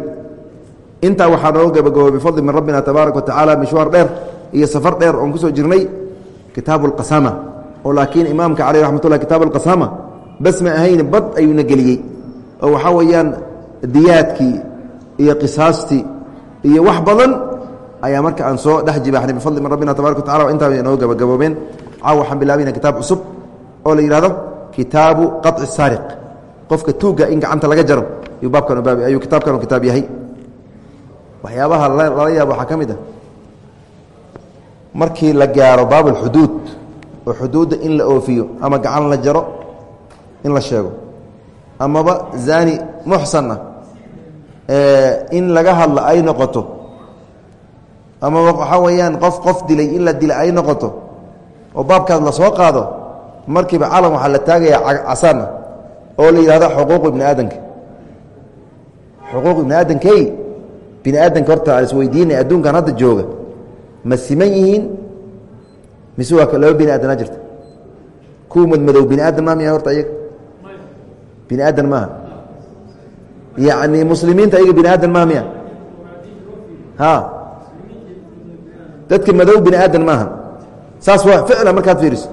intaa waxaa noo gabagabo bifadli min rabbina tabaaraka wa tacaala mishwaar dheer iyo safar dheer oon ku soo jirnay kitaabu alqasama oo laakiin imaamka caleyh raxmatullah kitaabu alqasama bas ma ahayn bad ayuuna geliyey. Oo waxaa weeyaan diyaadkii iyo qisaastii iyo wax badan ayaa marka aan soo dhex jibaaxnay bifadli min rabbina tabaraka wa tacala intaa noo gabagaboobeen. Caaw waxaan bilaabayna kitaab cusub oo la yidhahdo kitaabu qaطci saariq. Qofka tuugga in gacanta laga jaro ayuu baabkan ayuu kitaabkan kitaab yahay. Waxyaabaha lala yaabo waxaa ka mid ah markii la gaaro baab alxuduud oo xuduudda in la oofiyo ama gacan la jaro in la sheego. Amaba zani muxsan ah in laga hadla ay noqoto. Amaba waxaa weeyaan qof qof dilay in la dila ay noqoto. Oo baabkaas la soo qaado markiiba calam waxaa la taagayaa casaana oo la yidhahdo xuquuqu ibni aadanka. Xuquuq ibni aadankey bini aadanka horta aan isweydiinay adduunkan hadda jooga ma siman yihiin mise waa laba bini aadanaa jirta? Kuwa madmadow bini aadan maa miya horta ayaga bini aadan maaha. Yacni muslimiinta ayaga bini aadan maa miya ha. Dadka madow bini aadan maaha. Saas waa ficlan markaad fiiriso.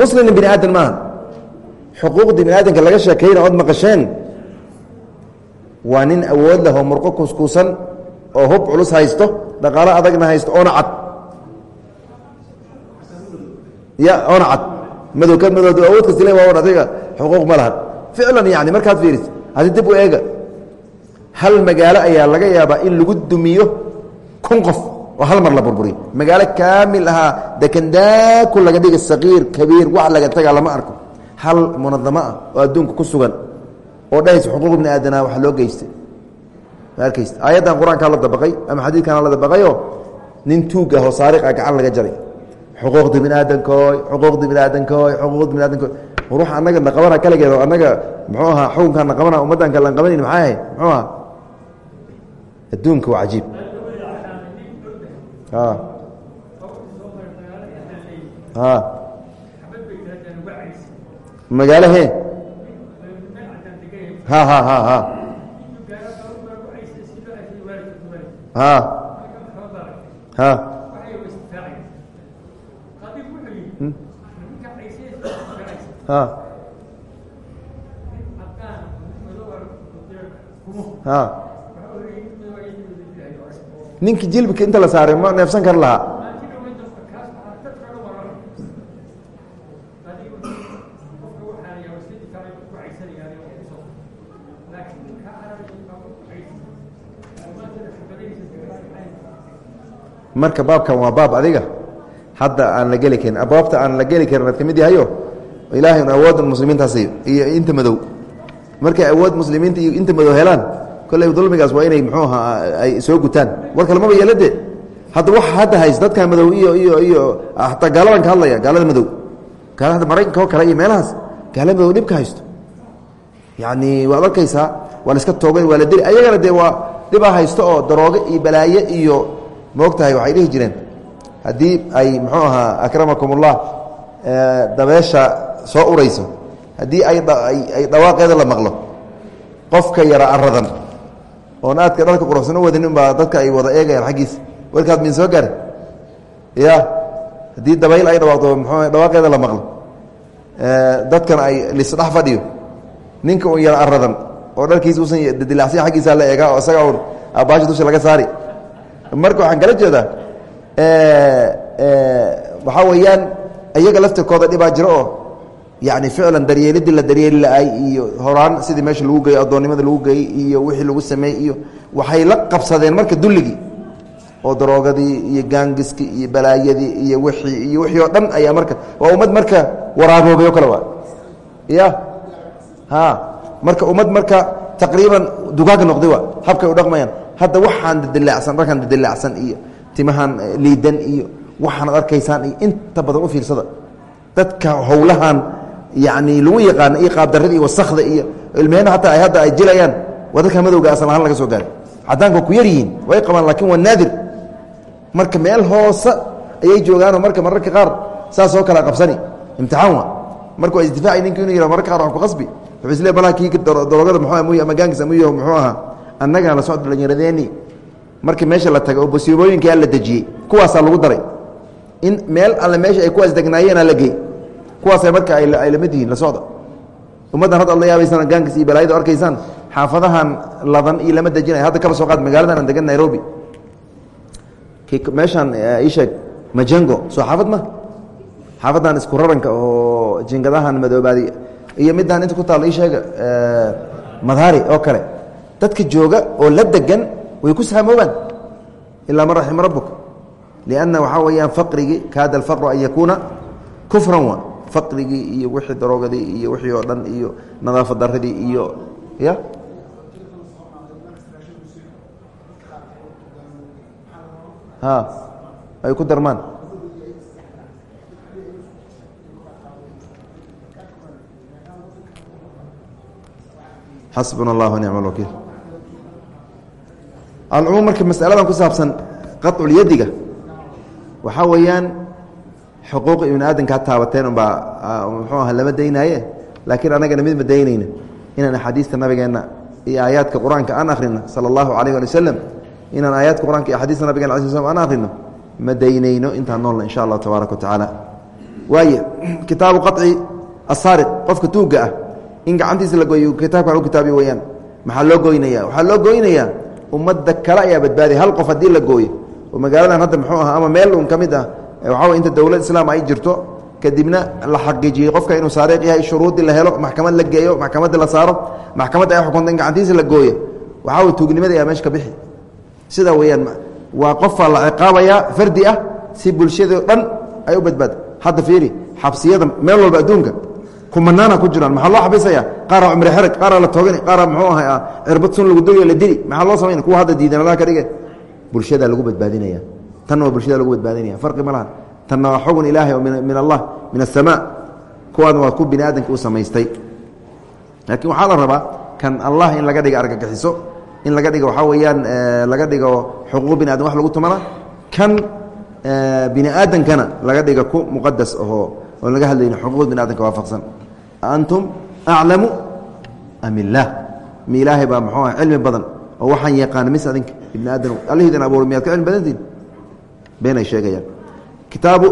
Muslimna bini aadan maaha. Xuquuqdii bini aadamka laga sheekayna ood maqasheen waa nin awood leh oo murqo kuskuusan oo hub culus haysto dhaqaalo adagna haysto oona cad oona cad. Madow ka madow awood kastile waa adiga xuquuq ma lahan ficlan yani markaad fiiriso haddii dib u eega hal magaalo ayaa laga yaabaa in lagu dumiyo kun qof oo hal mar la burburiyo. Magaalo kaamil ahaa dekandaaku laga dhiga saqiir kabiir wax laga tagaa lama arko. Hal munadamo ah oo adduunka ku sugan oo dhahaysa xuquuq ibni aadana wax loo geystay. Arkaysta aayaddan qur'aankaa la dabaqay ama xadiidkana la dabaqayoo nin tuug ah oo saariq ah gacan laga jaray xuquuqda bini aadankooy xuquuqda bini aadankooy xuquuqda bini aadankooy ruux annaga na qabana kaligeed oo annaga muxuu ahaa xukunkaan na qabana ummaddan kale aan qabanayn maxaa ahay muxuu ahaa? Adduunka waa cajiib. A a magaalo he ha ha ha ha ha ha ninkii jilbika inta la saaray ma neefsan kar lahaa marka baabkan waa baab adiga. Hadda aan la geli karin abwaabta aan la geli karin ad ka mid yahayo ilaahay un awoodda muslimiintaas iyo inta madow. Markay awood muslimiinta iyo inta madow helaan kolley dulmigaas waa inay muxuu ahaa ay soo gutaan. War kalemaba yeelade. Hadda waxa hadda hays dadka madow iyo iyo iyo hataa gaaladan ka hadlaya gaalada madow. Gaalada maraykanka oo kale iyo meelahaas gaala madow dhibka haysto. Yacni waad arkaysaa waa la iska toogay waa la deli ayagana dee waa dhibaa haysto oo darooge iyo balaaye iyo moogtahay waxay dhihi jireen. Haddii ay muxuu ahaa akramakum ullah dabeesha soo urayso haddii ay dhawaaqeeda la maqlo qofka yara aradan oon aadka dharka quruxsan u wadanin baa dadka ay wada eegayaan xaggiisa warkaad min soo gaari ya haddii dabayl ay dhawaaqdo mxuu dhawaaqeeda la maqlo. Dadkana ay lisdhex fadhiyo ninka un yara aradan oo dharkiisa usan dilacsan aggiisa la eegaa oo isaga un abaasha dusha laga saari. Marka waxaan kala jeedaa waxaa weeyaan iyaga laftirkooda dhibaa jiro oo yani ficlan daryeelidii la daryeeli la-ay iyo horaan sidii meesha lagu geeyey addoonnimada lagu geeyey iyo wixii lagu sameeyey iyo waxay la qabsadeen marka dulligii oo daroogadii iyo gaangiskii iyo balaayadii iyo wixii iyo wixii oo dhan ayaa marka waa ummad marka waraaboobay o kale waa. Ya ha. Marka ummad marka taqriiban dugaaga noqday waa habkay u dhaqmayaan. Hadda waxaan dadilaacsan dharkaan dadilaacsan iyo timahan liidan iyo waxaanad arkaysaan iyo inta badan u fiirsada. Dadka howlahan yani lagu yaqaano iyo qaabdarada iyo wasakda iyo ilmehena hataa ay hadda ay jilayaan waa dadka madowga asal ahaan laga soo gaaray cadaanka ku yar yihiin way qabaan laakiin waa naadir. Marka meel hoose ayay joogaanoo marka mararka qaar saas oo kale qabsani. Imtixaan wa marka waa isdifaacay ninka inuu yihah mararka qaar waan ku qasbi. Wuxuu isle balaa kii darogada muxuu muy ama gaangis amuyo muxuu ahaa. Annagana la socod dhalinyaradeenni markii meesha la tagay oo musiibooyinkaa la dejiyey kuwaasaa lagu daray. In meel alle meesha ay kuwaas degnaayeenaa la gey kuwaasa marka ay la mid yihiin la socda. Ummaddan hadda ad la yaabaysaan gaankiis iyo balaayada arkaysaan xaafadahan ladan iyo lama dejinay hadda kaba soo qaad magaaladan aan degan nairobi meeshaan ii sheeg majengo. Soo xaafad ma? Xaafadan isku raranka oo jingadahan madoobaadi. Iyo midaan inta ku taal ii sheega madhari oo kale. Dadka jooga oo la degan way ku saamoobaan. Ilaa man raxima rabbuk. Lianna waxaa weeyaan faqrigii kaada alfaqru an yakuuna kufran wa faqrigii iyo wixii daroogadii iyo wixii oo dhan iyo nadaafad daradii iyo ya? Ha ay ku darmaan. Xasbuna allah nicma alwakiil alcumuum marka masaladan ku saabsan qaculyadiga waxaa xuquuq ibni aadamkaa taabateen unbaa muxuu aha lama daynaaye. Laakiin annagana mid ma daynayna inaan axaadiista nabigeenna iyo aayaadka qur'aanka aan akhrino sala allahu alayh ali wasalam inaan aayaadka qur'anka iyo axaadiista nabigena ala sl slam aan akhrino ma daynayno intaan noolna insha allah tabaaraka wa tacaala. Waaye kitaabu qaci asaariq qofka tuugga ah in gacantiisa la gooyo kitaabkan u kitaabiy weyaan maxaa loo goynaya waxaa loo goynayaa ummadda kale ayaa badbaadiya hal qof haddii la gooyo oo magaaladan hadda muxuu aha ama meel un ka mid ah waxaa inta dowlad islaam ay jirto kadibna la xaqiijiyey qofka inuu saariiq yahay shuruuddii la helo maxkamad la geeyo maxkamadda la saaro maxkamadda ay xukunta in gacantiisa la gooyo. Waxaa wey tuugnimada ayaa meesha ka bixi. Sidaa weeyaan waa qofaa la ciqaabayaa fardi ah si bulshadao dhan ay u badbaado hadda fiiri xabsiyada meel walba adduunka kumanaana ku jiraan. Maxaa loo xabisaya qaara cumri xerag qaara la toogani qaara muxuu aha cirbad sun lagu duliyo la dili. Maxaa loo samayn kuwa hadda diidanadaha ka dhige bulshadaa lagu badbaadinaya tanna waa bulshada lagu badbaadinaya. Farqi ma laha. Tanna waa xugun ilaahay oo min allah min aلsamaa kuwaadna waa ku bini aadamka u samaystay. Laakiin waxaa la rabaa kan allah in laga dhiga argagixiso in laga dhigo waxaa weeyaan laga dhigo xuquuq bini adam wax lagu tumana kan bini aadamkana laga dhiga ku muqadas ahoo oon laga hadlayni xuquuq bini adamka waafaqsan. Antum aclamu am illaah mi ilaahay baa muxuu ah cilmi badan oo waxaan yaqaana mis adinka ibni aadam allihidin abuur miyaad ka cilmi badantiin beenay sheegayaan. Kitaabu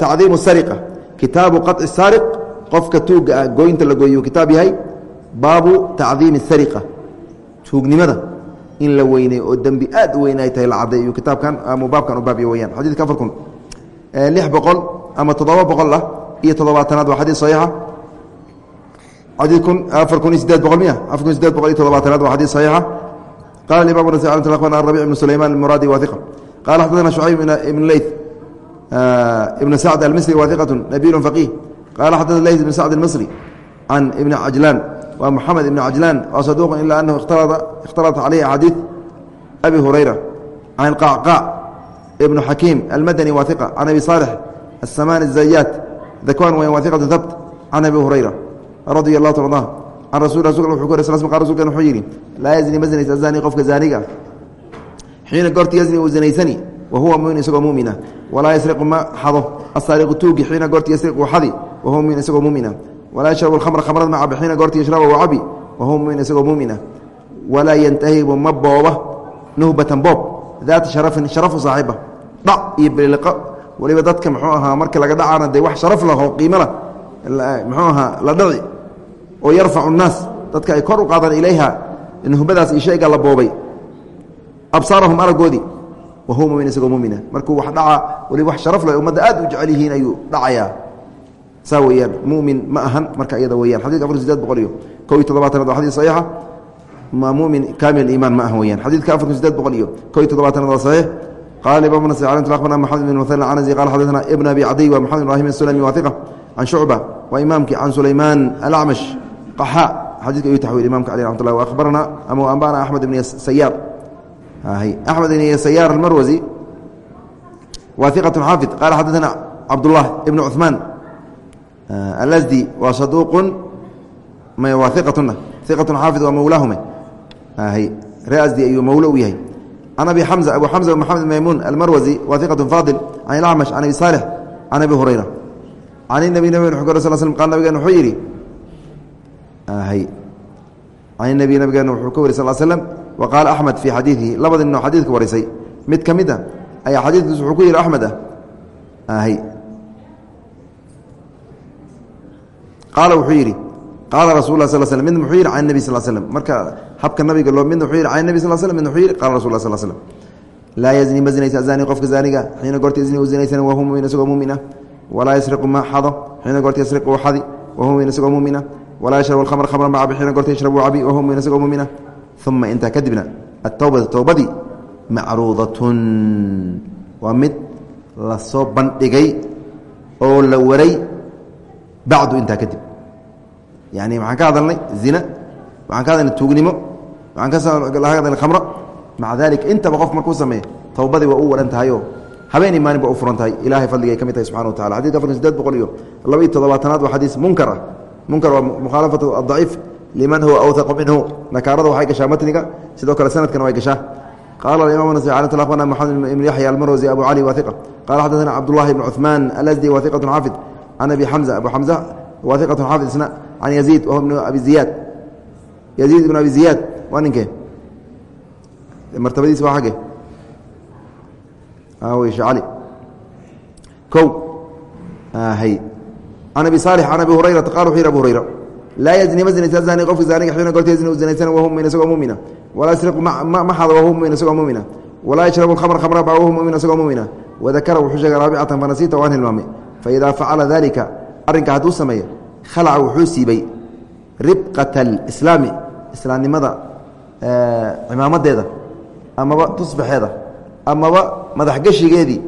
tacdiimu sariqa. Kitaabu qaطci saariq. Qofka tuugga ah gooyinta la gooyuu kitaab yahay. Baabu tacdiimi sariqa. Tuugnimada. In la weynay oo dembi aad u weyn ay tahay la cadday iyuu kitaabkan ama baabkan u baabya weyaan xadidka afar kun. Lix boqol ama toddoba boqol ah iyo toddobaatanaad waa xadii saxiixa. Xadii kun afar kun iyo sideed boqol miya? Afar kun iyo sideed boqol iyo toddobaatanaad waa xadii saxiixa. Qala imam akhbarna arabic ibn sulayman almuraadi wahiqa qala xadadana shucayb ibn leyth ibn sacd almisri wahiqatu nabiyu faqih qala xadana leyth ibn sacd almisri can ibni cajlaan waa moxamed ibn cajlaan waa saduuq ila anahu ikhtalata caleyhi axaadiid abi hurayra can qacqaac ibnu xakiim almadani wahiqa can abi saalix aلsamaan الzayaat dakwan weyan wahiqatu habt can abi hurayra radia اllah ta arda can rasul rasulka wuxuu ku ray sl qa rasulkan wuxuu yidhi laa yazni ma zinaysa azani qofka zaaniga xiina goorta yazni uu zinaysani wa huwa mumin isagoo mumina. Walaa yasriqu ma xado asaariqu tuugi xiina goorta yasriqu xadi wa mumin isagoo mumina. Walaa yashrabu alkhamra khamrad ma cabi xiina goorta yashraba u cabi wa mumin isagoo mumina. Walaa yantahibu ma booba nuhbatan boob. Daata sharafin sharafu saaxiiba dhac iyo biliqo waliba dadka muxuu ahaa marka laga dhacaana dee wax sharaf laho qiimo lah muxuu ahaa la dhaci oo yarfacu nnaas. Dadka ay kor u qaadaan ilayha nuhbadaas iyo shayga la boobay absaarahum aragoodii wa huwa mumin isagoo mumina markuu wax dhaca waliba wax sharaf leh ummadda aad u jecel yihiin ayuu dhacayaa. Saa weyaan mumin ma ahan marka iyada weyaan xadidka afar sideed boqol iyo kow iyo toddobaatanaad waa xadis saxiixa. Mumin kaamil iimaan ma aha weyaan xadidka afar kun sideed boqol iyo kow iyo toddobaatanaad waa saxiix qala imam nas akhbarna maxamed bin muhana canasi qala xadana ibn abi cadiy wa maxamed ibrahim asulami wahiqa can shucba waa imaamkii can sulaymaan alacmash qaxa. Xadidka iyu taxwiil imamka aleh ramat llah wa akhbarana ama anbana axmed ibn sayaar axmed ibn sayaar almarwasi wahiqatu xaafid qala xadana cabdullah ibn cuثmaan alasdi waa saduuqun waa iqatuna iqatun xaafid waa mawlaahuma ree asdi ayuu mawlo u yahay. Can abi xamza abu xamza maxamed maymuun almarwasi waa iqatun faadil can ilacmash can abi saalix can abi hurayra. Can inabi nabig uu sal slm qaal nabigeena wuxuu yidhi can inabi nabigeena wuxuu ka wari sal slm wa qaala axmed fii xadiidihi labada nin oo xadiidka warisay mid ka mid a ayaa xadiidkiis wuxuu ku yidhi axmed ah ahy qaala wuxuu yidhi qaala rasul lah sl sl midna wuxuu yidhi can nebi sal slm marka habka nabiga loo midna wuxuu yidhi can nebi sal slm midna wuxuu yidhi qala rasul lah sl slm laa yazni ma zinaysa azani qofka zaaniga xiina goorta izni u zinaysan wahu mumin isagoo muumina walaa yasriqu ma xado xiina goorta yasriqu xadi wahu mumin isagoo muumina walaa yashrabu alkhamr khamra ma cabi xiina goorta yashrabu cabi wahu mumin isagoo muumina uma intaa kadibna atowbatu towbadii macruudatun waa mid la soo bandhigay oo la waray bacdu intaa kadib. Yani waxaan ka hadalnay zina waxaan ka hadalnay tuugnimo waxaan ka hadalnay khamro maca dalika intaba qof markuu sameeya towbadii waa u waran tahayo habeenii maalin ba u furan tahay. Ilahay fadliga ay ka mid tahay subxana wa tacala xadidka afartan sideed boqol iyo laba iyo toddobaatanaad waa xadiis munkar ah. Munkar waa mukhaalafatu adaciif liman huwa awhaqu minhu nakaarada waxay gashaa matniga sidoo kale sanadkana way gashaa qala imam nas akhbarna maxamed ibn yaxya almarwsi abu cali wahiqa qala xadaثna cabdullahi bn cuثmaan alasdi wahiqat xaafid can abi xamza abu xamza wahiqat xaafid isna can yaziid wahu ibn abi ziyaad yaziid ibn abi ziyaad waa ninkee martabadiisa waa agge sh cali o hy can abi saalix can abi hurayrata qala wuxu yhi abu hurayra laa yazni ma zinaysa zani qofka zaaniga xiina goorta yazni u zinaysan wahu mumin isagoo mumina walaa yasriqu ma xado wahu mumin isagoo mumina walaa yashrabu alkhamra khamra ba wahu mumin isagoo mumina wadakara wuxuu sheegay raabicatan fanasiita waan hilmaamay faidaa facala dalika arrinka hadduu sameeyo khalaca wuxuu siibay ribqata alislaami islaamnimada cimaamadeeda amaba tusbaxeeda amaba madaxgeshigeedii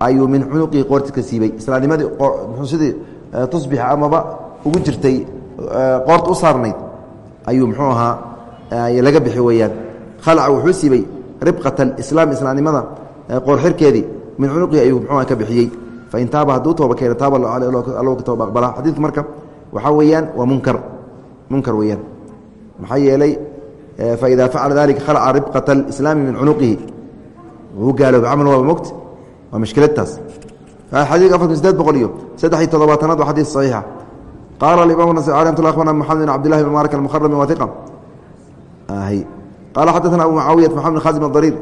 ayuu min cunuqii qoorti ka siibay islaamnimadii sidii tusbix amaba ugu jirtay qoorta u saarnayd ayuu muxuu ahaa laga bixi weeyaan. Khalaca wuxuu siibay ribqata alislaam islaamnimada qoorxirkeedii min cunuqii ayuu muxuu ka bixiyey. Fain taaba hadduu tooba keeno taaba allow ka tooba aqbala xadiidku marka waxaa weeyaan waa munkar. Munkar weeyaan. Maxaa yeelay faida facala dalika khalaca ribqata alislaami min cunuqihi. Wuu gaalooba camal waaba mogt waa mashkiladtaas xadiidka afartan sideed boqol iyo saddex iyo toddobaatanaad waa xadiis saxiixa qaala imaam mt mxamed bin abdlah bn maark almhrami waiqa qaala xadaana abu mucaawiyat maxamed bin khazim dariir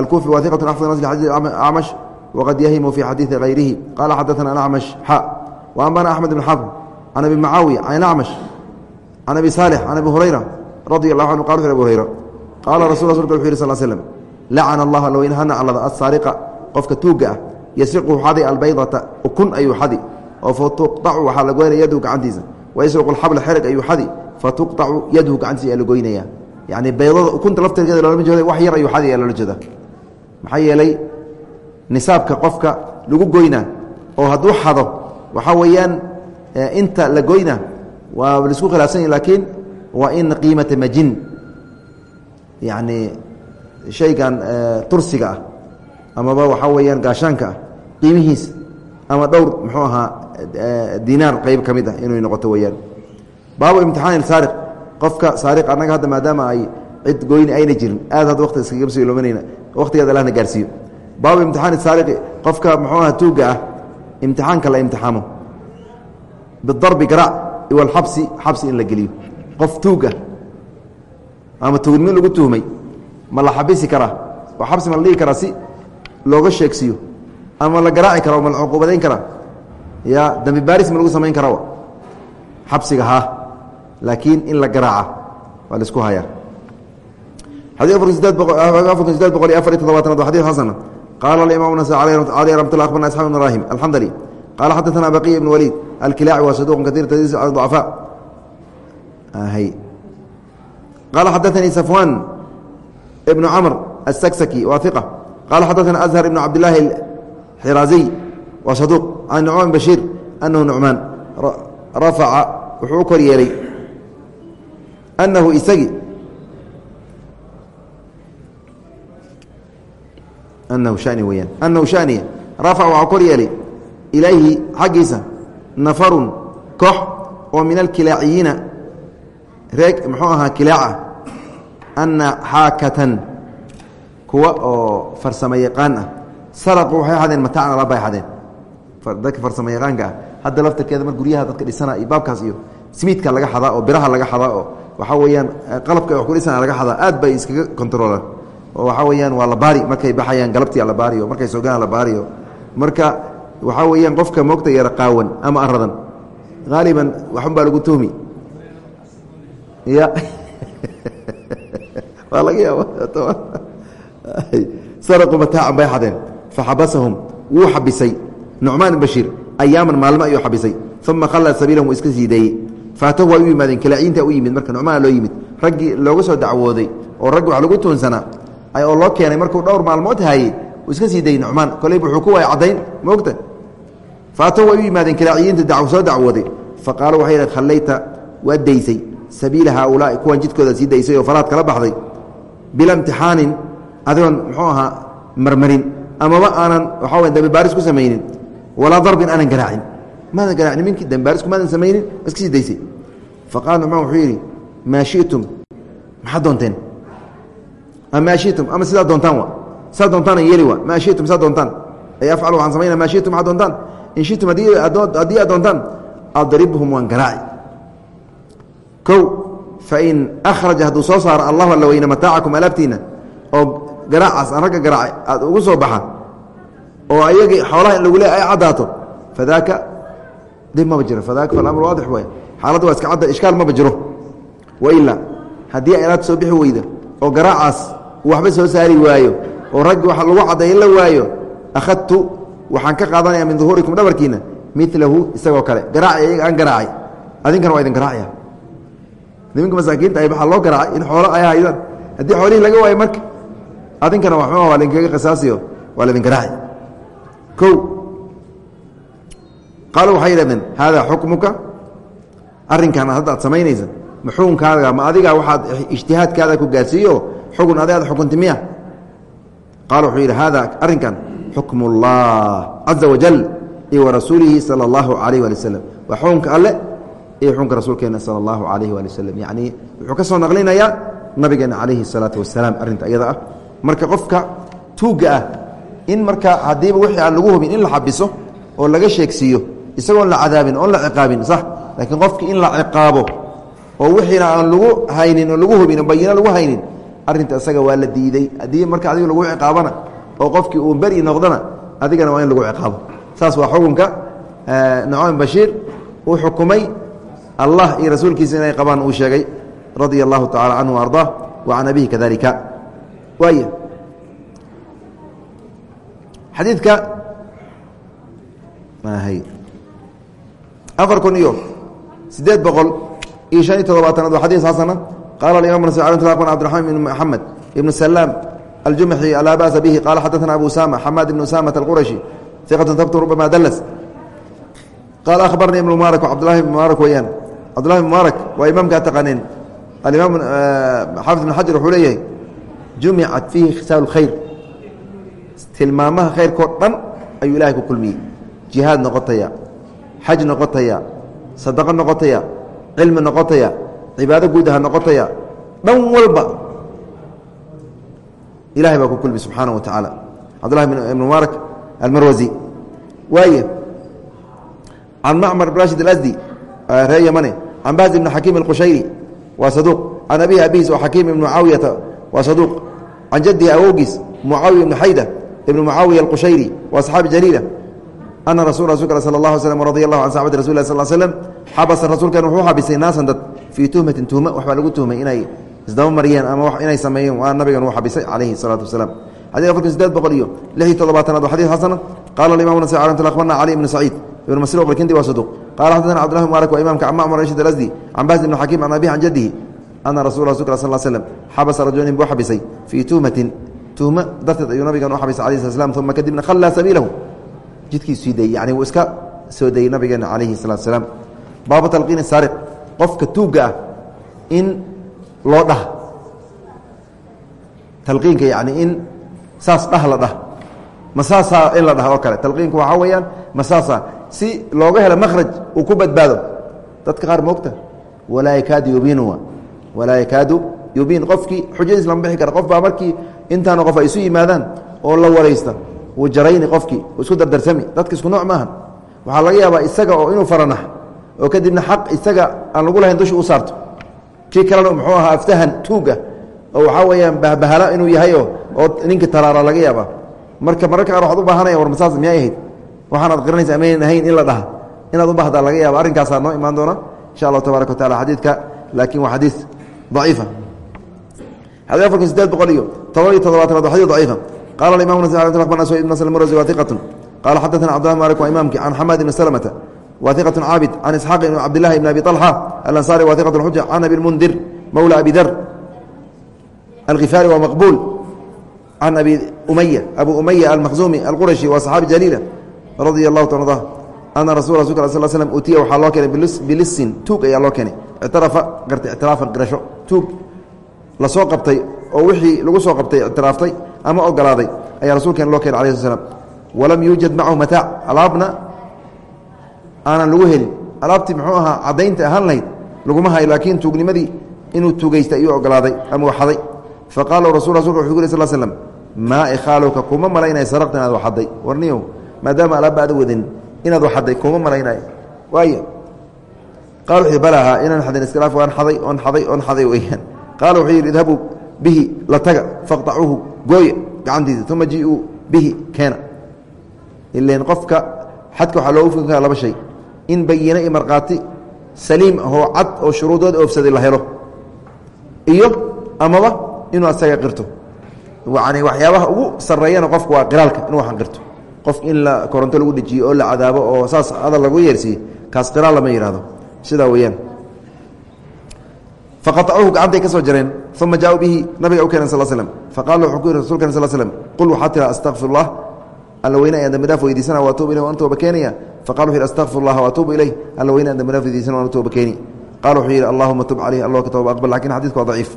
alkufi waiqat axsan asl xadii acmash waqad yahimu fi xadiidi hayrihi qaala xadaana alacmash xa waambana axmed bn xafm can abi mucaawiya can acmash can abi saalix can abi hurayra radi allahu anhu qal wuxu abi hurayra qaala rasul rasulka wuxu yih sal slm lacana allah alweyn ha naclada asaariqa qofka tuuga ah yasriqu xadi albaydata ukun ayuu xadi oo fatuqطacu waxaa la goynaya yadhu gacantiisa. Wayasriqu alxabla xereg ayuu xadi. Fatuqطacu yadhu gacantiisa ayaa la goynaya yani baydada ukunta lafteeda loolama jeeda wax yar ayuu xadi ayaa loola jeeda maxaa yeelay nisaabka qofka lagu goyna oo hadduu xado waxaa weeyaan inta la goyna waa la isku khilaafsanya laakiin waa in qiimata majin. Yani shaygan tursiga ah amaba waxaa weeyaan gaashaanka ah qiimihiis ama dhowr muxuu ahaa dinaar qeyb ka mid ah inuu noqoto weyaan baabu imtixaan saariq. Qofka saariq annaga hadda maadaama ay cid goyni ayna jirin aad hadda waqti iskagabsiloomanayna waqtigeeda allahna gaarsiiyo. Baabu imtixaani saariqi qofka muxuu aha tuugga ah imtixaanka la imtixaamo. Bidarbi garaac iwalxabsi xabsi in la geliyo. Qof tuug ah ama tuugnimo lagu tuhmay ma la xabisi karaa oo xabsi ma la dhigi karaa si looga sheegsiiyo ama la garaaci kara ma la cuquubadayn karaa ya dambi baaris ma lagu samayn karaa xabsiga ha. Laakiin in la garaaca waa la isku hayaa. Xadii afarka sideed boqol iyo afar iy toddobaatanaad wa xadis xasana qaala alimaam nas cali ramat lah abarna isxaq ibn ibrahim alxandali qaala xadaثana baqiya ibn waliid alkilaaci waa saduqun kair tadiis dacfaa ah, qaala xadaanii safwan ibnu camr aلsagsaki waa iqa qaala xadaana azhar ibn cabd lahi xiraaziy waa saduuq can nucmaan bashiir anahu nucmaan rafaca wuxuu u kor yeelay anahu isagi. Anahu shani weyaan anahu shaniya rafac waxaa kor yeelay ilayhi xaggiisa nafarun koox oo min alkilaaciyiina reeg muxuu ahaa kilaaca ana xaakatan kuwa oo farsamo ah saraqu waxay xadeen mataacan alaba ay xadeen dadka farsamo yaqaanka ah hadda laftarkeeda mar guryaha dadka dhisana iyo baabkaas iyo smiidka laga xadaa oo biraha laga xadaa oo waxaa weeyaan qalabka wax kudhisan laga xadaa aad bay iskaga kontroolaan oo waxaa weeyaan waa la baari markay baxayaan galabtii la baariyo markay soogaan la baariyo marka waxaa weeyaan qofka moogta yara qaawan ama aradan haaliban waxun baa lagu tuhmi ya waa laga yaaba saraquu mataacan bay xadeen faxabasahum wuu xabisay nucmaan bashiir ayaaman maalmo ayuu xabisay uma khalla sabiilahum wuu iska sii daeyey faatahu way u yimaadeen kalaaciinta u yimid marka nucmaan loo yimid raggii looga soo dacwooday oo raggi wax lagu tuunsanaa oo loo keenay markuu dhowr maalmood haayey wuu iska sii dayey nucmaan koleyba wuxuu ku waaya caddayn maogta faatahu way u yimaadeen kalaaciyiinta soo dacwooday faqaaluu waxay yidhahn khallayta waad daysay sabiila haaulaai kuwan jidkooda marmarin amaba aanan way dambibaaris ku samaynin. Walaa darbin aanan garaacin. Maadan garaacin minkii dambibaarisku maadan samaynin iska sii daysay faqaala nucmaan wuxuu yidhi maa shitum? Maxaad doonteen? Maa shitum. Ama sidaa doontaan wa? Saa doontaana yeeli wa? Maa shitum saa doontaan. Ay afcal waxaan samayna maa shitum maxaad doontaan? In shitum haddii aad doontaan adribhum waan garaaci. Kow fain akhraja hadduu soo saaro allahu alla weyne mataacakum alaabtiina oo garaacaas aan ragga garaacay aad ugu soo baxa oo ayagii xoolaha in lagu le ay caddaato fadaaka dib maba jiro fadaaka falamr waadix waay. Xaaladda waa iska cadda ishkaal maba jiro. Wailaa haddii alaabta soo bixi weyda oo garaacaas waxba soo saari waayo oo raggi wa lagu caddayn la waayo akhadtu waxaan ka qaadanaya min duhuurikum dhabarkiina milahu isagoo kale. Garaaci ayaga aan garaacay. Adinkana waa idin garaacaya niminka masaakiinta ay waxaa loo garaacay in xoolo ay haydaan. Haddii xoolihii laga waayo marka adinkana waxma waa laydinkaga qisaasiyo waa laydin garaaci ko qaalu waxay yidhahdeen haadaa xukmuka arrinkan hadda aad samaynaysa maxuunkaaga ma adigaa waxaad ijtihaadkaada ku gaarsiiyo xugun adi aad xukunti miya qaala wuxuu yidhi haadaa arrinkan xukm اllah caza wajal iyo warasuulihi salى اllahu alayh wali waslm waa xukunka alle iyo xukunka rasuulkeena salى اllahu alayh wali waslm yacnii wuxuu ka soo naqlinayaa nabigeena calayhi الsalaatu wasalaam arrinta iyada ah marka qofka tuugga ah in marka haddiiba wixii aan lagu hubin in la xabiso oo laga sheegsiiyo isagoon la cadaabin oon la ciqaabin sax. Laakiin qofki in la ciqaabo oo wixiina aan lagu haynin oo lagu hubin oo lagu haynin arrinta isaga waa la diiday. Haddii marka adiga lagu ciqaabana oo qofkii uu beri noqdona adigana waa in lagu ciqaabo. Saas waa xukunka nucmaan bashiir uu xukumay. Allah iyo rasuulkiisa inay qabaan uu sheegay. Radia allahu tacala canhu ardaa wa can abihi kadalika waay xadiidka afar kun iyo sideed boqol iyo شhan iyo todobaatanaad waa xadيث xasana qala الimaم نس cبدiرحman بن محamed بن سلام الجuمحي lا bأس bه qala xadثna أبو سامة حmاd بن أسامة الqرشي ثiqة tbt رbma dls qال أخبرني بن mبارك cبداللahi بن mبارك weyaan cبداللahi بن mبارك waa imaمkaa taqaaneen aلimaم xافظ بن xaجر wuxuu leeyahay jumicat fiihi khisaal khayr. Tilmaamaha khayrkao dhan ayuu ilahay ku kulmiyey. Jihaad noqotaya xaj noqotaya sadaqo noqotaya cilmi noqotaya cibaado guud aha noqotaya dhan walba ilahay baa ku kulmi subxaana wa tacaala. Cabdulahi ibn mubaarak almarwasi waay can macmar rashid alasdi ree yamane can bahz ibn xakiim alqushayri waa saduuq. Can abihi abihiis oo xakiim ibn mucaawiyata waa saduuq. Can jadihi awowgiis mucaawiya ibnu xayda ibnu mucaawiya alqushayri waa saxaabi jaliila. Ana rasu rasulka sal allah slam radi allahu can saxbati rasul lah sal slm xabasa rasuulkan wuxuu xabisay naasan dad fii tuhmatin tuhma waxbaa lagu tuhmay inay isdaba mariyeen ama inay sameeyeen waa nabigan uu xabisay calayhi salaatu wasalaam xadid afarkun sideed boqol iyo lix iyo toddobaatanaad wa xadid xasana qala alimam nasai alamtul akhbarna cali ibnu saciid ibn masruuq balkindi waa saduuq. Qala xadadana cbdillahi mubarak waa imamka cama cumar ashid alasdi can baas ibn xakiim can abihi can jadihi ana rasulka sal slm xabasa rajulin buu xabisay fii tuhmatin tuhma darteed ayuu nabigan u xabisay slat slam uma kadibna khallaa sabiilahu jidkiisii dayey yani wuu iska soo dayey nabigeena calayhi salatu salaam baabu talqiini saariq qofka tuugga ah in loo dhah talqiinka yani in saas dhah la dhah ma saasaa in la dhah oo kale talqiinku waxaa weeyaan ma saasaa si looga helo makhraj uu ku badbaado dadka qaar moogta walaa yakaadu yubiinu walaa yakaadu yubiin. Qofkii xujadiis lama bixi kara qof markii intaana qof ay isu yimaadaan oo la waraysta wuu jarayni qofkii isku dardarsami. Dadka isku nooc maaha waxaa laga yaabaa isaga oo inuu faranax oo kadibna xaq isaga aan lagu lahayn dusha u saarto. Kii kalena muxuu ahaa aftahan tuuga oo waxaa weeyaan bahbahala inuu yahay oo ninkii talaara laga yaaba marka mararka qaar waxad u baahanaya war masaas miyay ahayd? Waxaanaad qiranaysa amayn ahayn in la dhaha. Inaad u bahdaa laga yaaba arrinkaasaa noo imaan doona insha allahu tabaraka wa tacala xadiidka. Laakiin waa xadiid daciifa xadii afarkan sideed boqol iyo todoba iyo toddobaatanaad waa xadid daciifa qala imam bna sw ibn slm rasi wa iqatun qala xadaثna cbdlah malik waa imamki can xamad ibni slmta wa iqat caabid can isxaaq ibn cabdilahi ibn abi طalxa alanصari wa iqat xuja can abi mundir mowla abi dar alkhifaari waa maqbuul can abi umaya abu umaya almakhzumi alqurashi waa صaxaabi jaliila radia اlahu ta arda ana rasul rasulk sl slm utiya waxaa loo keenay bilisin tuug ayaa loo keenay ictarafa gartay ictiraafan qirasho tuug la soo qabtay oo wixii lagu soo qabtay ictiraaftay ama ogolaaday ayaa rasuulkeen loo keenay ala sl walam yuujad macahu mataac alaabna aanan lagu helin alaabtii muxuu ahaa caddaynta ahaan lahayd laguma hayo laakiin tuugnimadii inuu tuugaystay ayuu ogolaaday ama waxaday faqaala rasul rasulka wuxuu ku yiri sl slm maa ikhaalowka kuma malaynaya saraqta inaad waxadday warniyow maadaama alaabba aada wadin inaad waxadday kuma malaynayo waay qaal wuxuu balaha inaan xadin iskhilaaf waan xaday oon xaday oon xaday weyaan qaala wuxuu yidhi idhabuu bihi la taga faqtacuuhu gooye gacantiisa uma jiuu bihi keena ilan qofka xadka waxaa loogu fogi karaa laba shay in bayine iyo markhaati saliim ahoo cad oo shuruudooda oofsaday la helo iyo amaba inuu asaga qirto yani waxyaabaha ugu sareeyana qofka waa qiraalka inuu waxan qirto qof in la koronto lagu dejiyo oo la cadaabo oo saas adal lagu yeersiiye kaas qiraal lama yihahdo sidaa weyaan faqaacuuhu gacantay ka soo jareen uma jaauu bihi nabiga u keenan sal slm faqala wuxuu ku yidhi rasulka sl slm qul waxaa tira astaqfirullah alla weyne ayaan dambidhaaf weydiisana waa tuuba ilah waan tooba keenaya. Faqala wuxu yidhi astaqfirullah waatuubu ilayh alla weyne aan dambidhaaf weydiisana waan tooba keeni. Qala wuxuu yidhi allahuma tub caleyh allah ka tooba aqbal laakiin xadidka waa daciif.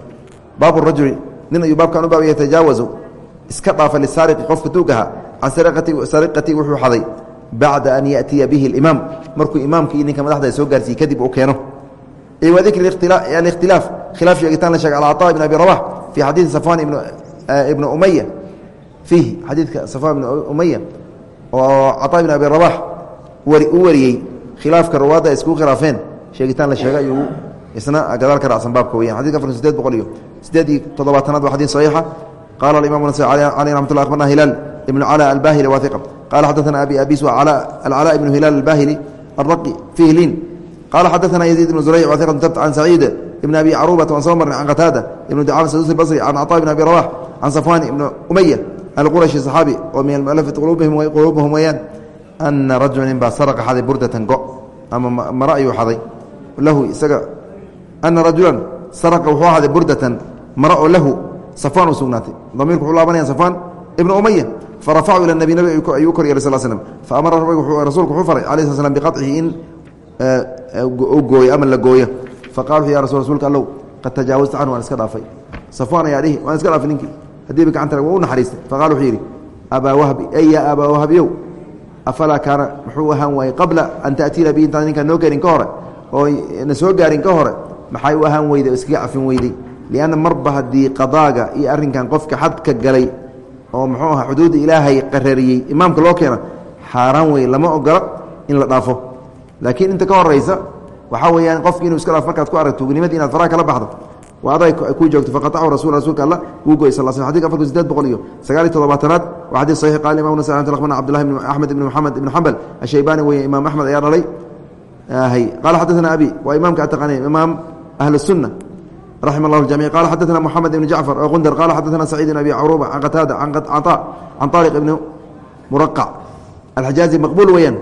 Baab rajuli nin ayuu baabkan u baab yatajaawazu. Iska dhaafa lisaariqi qofka duugaha can sariqati wuxuu xaday bacda an yaأtiya bihi اlimaam markuu imaamka iyo ninka madaxda soo gaarsiiye kadib uu keeno wa dikri اkhtilaaf khilaaf sheegitaan la sheegay ala caطa ibn abi rabax fi xadiidi safwan ibna umaya fiihi xadiidka safwan ibn umaya oo caطa ibn abi rabax wari u wariyey khilaafka rawaadda ay iskugu khilaafeen sheegitaan la sheegay ayuu isna gadaal ka raacsan baabka weyan xadidka afar sideed boqol iyo sideed iyo toddobaatanaad waa xadid صaxiixa qala aimam nas aleyh ramat lah abarna hilaal ibn cala albahili wa iqa qala xadaana abi abis acalaa ibnu hilaal albahili arraqi fihlin qala xadaana yaziid ibnu zuray waiqatu tabt can saciid ibn abi carubat waan soo marnay can qataada ibnu ducaam saduus albasri can caطaa ibn abi rabax can safwaan ibni umaya alqurashi saxaabi oo min almualafati quluubahum weyaan ana rajula nin baa saraqa xaday burdatan go ama mara ayuu xaday lahu isaga ana rajulan saraqa wuxuu xaday burdatan mara oo lahu safaan u sugnaatay damiirku wuxuu laabanaya safaan ibna umaya farafacuu ila nabi nabi ayuu kor yeeray sal slm faamara rasuulku wuxuu faray alayh sl slam biqaطcihi in gooyo ama la gooyo faqala wuxu ya rasul rsulka allow qad tajaawazta canhu waan iska dhaafay safwaan ayaa dhihi waan iska dhaafay ninkii haddiiba gacanta waa u naxariistay faqala wuxuu yidhi abaa wahbi ey ya abaa wahbiyow afalaa kaana muxuu ahaan waayey qabla an ta'tiina bi intaan ninkaan noo gaarin ka hore oo na soo gaarin ka hore maxay u ahaan weyday oo iskaga cafin weyday lianna marba haddii qadaaga iyo arrinkan qofka xadka galay oo muxuu aha xuduudda ilaahay qarariyey. Imaamka loo keena xaaraan wey lama ogola in la dhaafo. Laakiin inta ka horaysa waxaa weyaan qofki inuu iska dhaaf markaad ku aragto tugnimadi inaad faraha kala baxdo waa aday ku joogto faqatacu rasul rasuulka alla wuu goy sal sl xadika afarku sideed boqol iyo sagaal iyo toddobaatanaad waa xadis saxiix qala imam nas akhbarna cabdullahi bn axmed ibn moxamed ibn xambal ashaybani weye imaam axmed ayaa dhalay. Qala xadaثna abi waa imaamka ataqaani imaam ahli الsunna raxima اllah jamic qala xadaثna moxamed ibn jacfar oo gundar qala xadaثna sacid ibn abi cruba can qataada can caطa can طariq ibni muraqac alxajaazi maqbul weyaan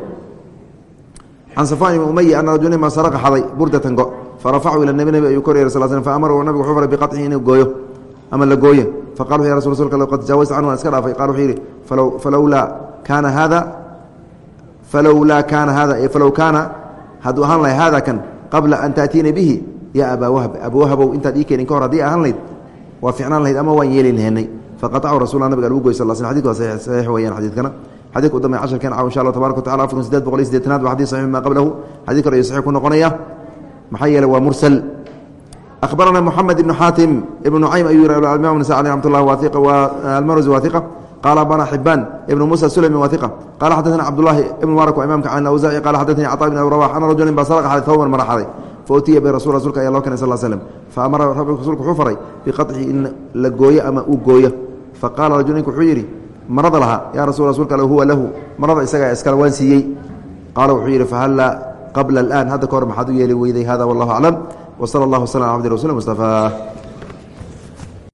can safan ibn umaya ana rajulnima saraqa xaday burdatan go farafacuu ila nebi nebi ayuu kor yeeray sal sl faamara nabigu wuxuu faray biqaطcihi inuu gooyo ama la gooyo faqala ya rasul rasulka qad tajaawazta canhu waan iska dhaafay qala wuxuu yidhi falowlaa kaana hada falowlaa kaana hada falow kaana hadduu ahaan lahay hada kan qabla an taأtiina bihi ya abaa wahb abawahbow intaad ii keenin ka hor haddii ahaan layd waa ficnaan lahayd ama waan yeeli lahaynay. Faqatacu rasulula nabiga agu goy sal l sl xadidku waa saxiix weyaan xadiidkana. Xadidku dambe casharkan caw insha allah tabaraka wa tacala afar sideed boqol iyo sideetanaad waa xadis saxiix maa qablahu. Xadid kale ayuu saxiix ku noqonaya maxaa yeele waa mursal. Akhbarana moxamed ibnu xaatim ibnu nucaym ayuu yiri imam nasa aleh ramat ullahi eh, almarasi wahiqa qala abana xibaan ibnu muusa sulami wahiqa qala xaddatana cabdullahi ibnu marak waa imamka can awsaaci qala xaddatani cطaa bn abi rawax ana rajulin ba sarqa xaday thawban maraxaday xaday fa utiya birasul rasulka ayaa loo kenay sal slm fa amara rasulku wuxuu faray biqaطci in la gooyo ama uu gooyo. Fa qaala rajul ninku wuxuu yidhi marada lahaa yaa rasul rasulka huwa lahu marada isagaa iskale waan siiyey. Qaala wuxuu yidhi fahalla qabla alaan hadda ka hor maxaad u yeeli weyday hada wallahu aclam wsala allah wslam ala abdi rasul mustafaa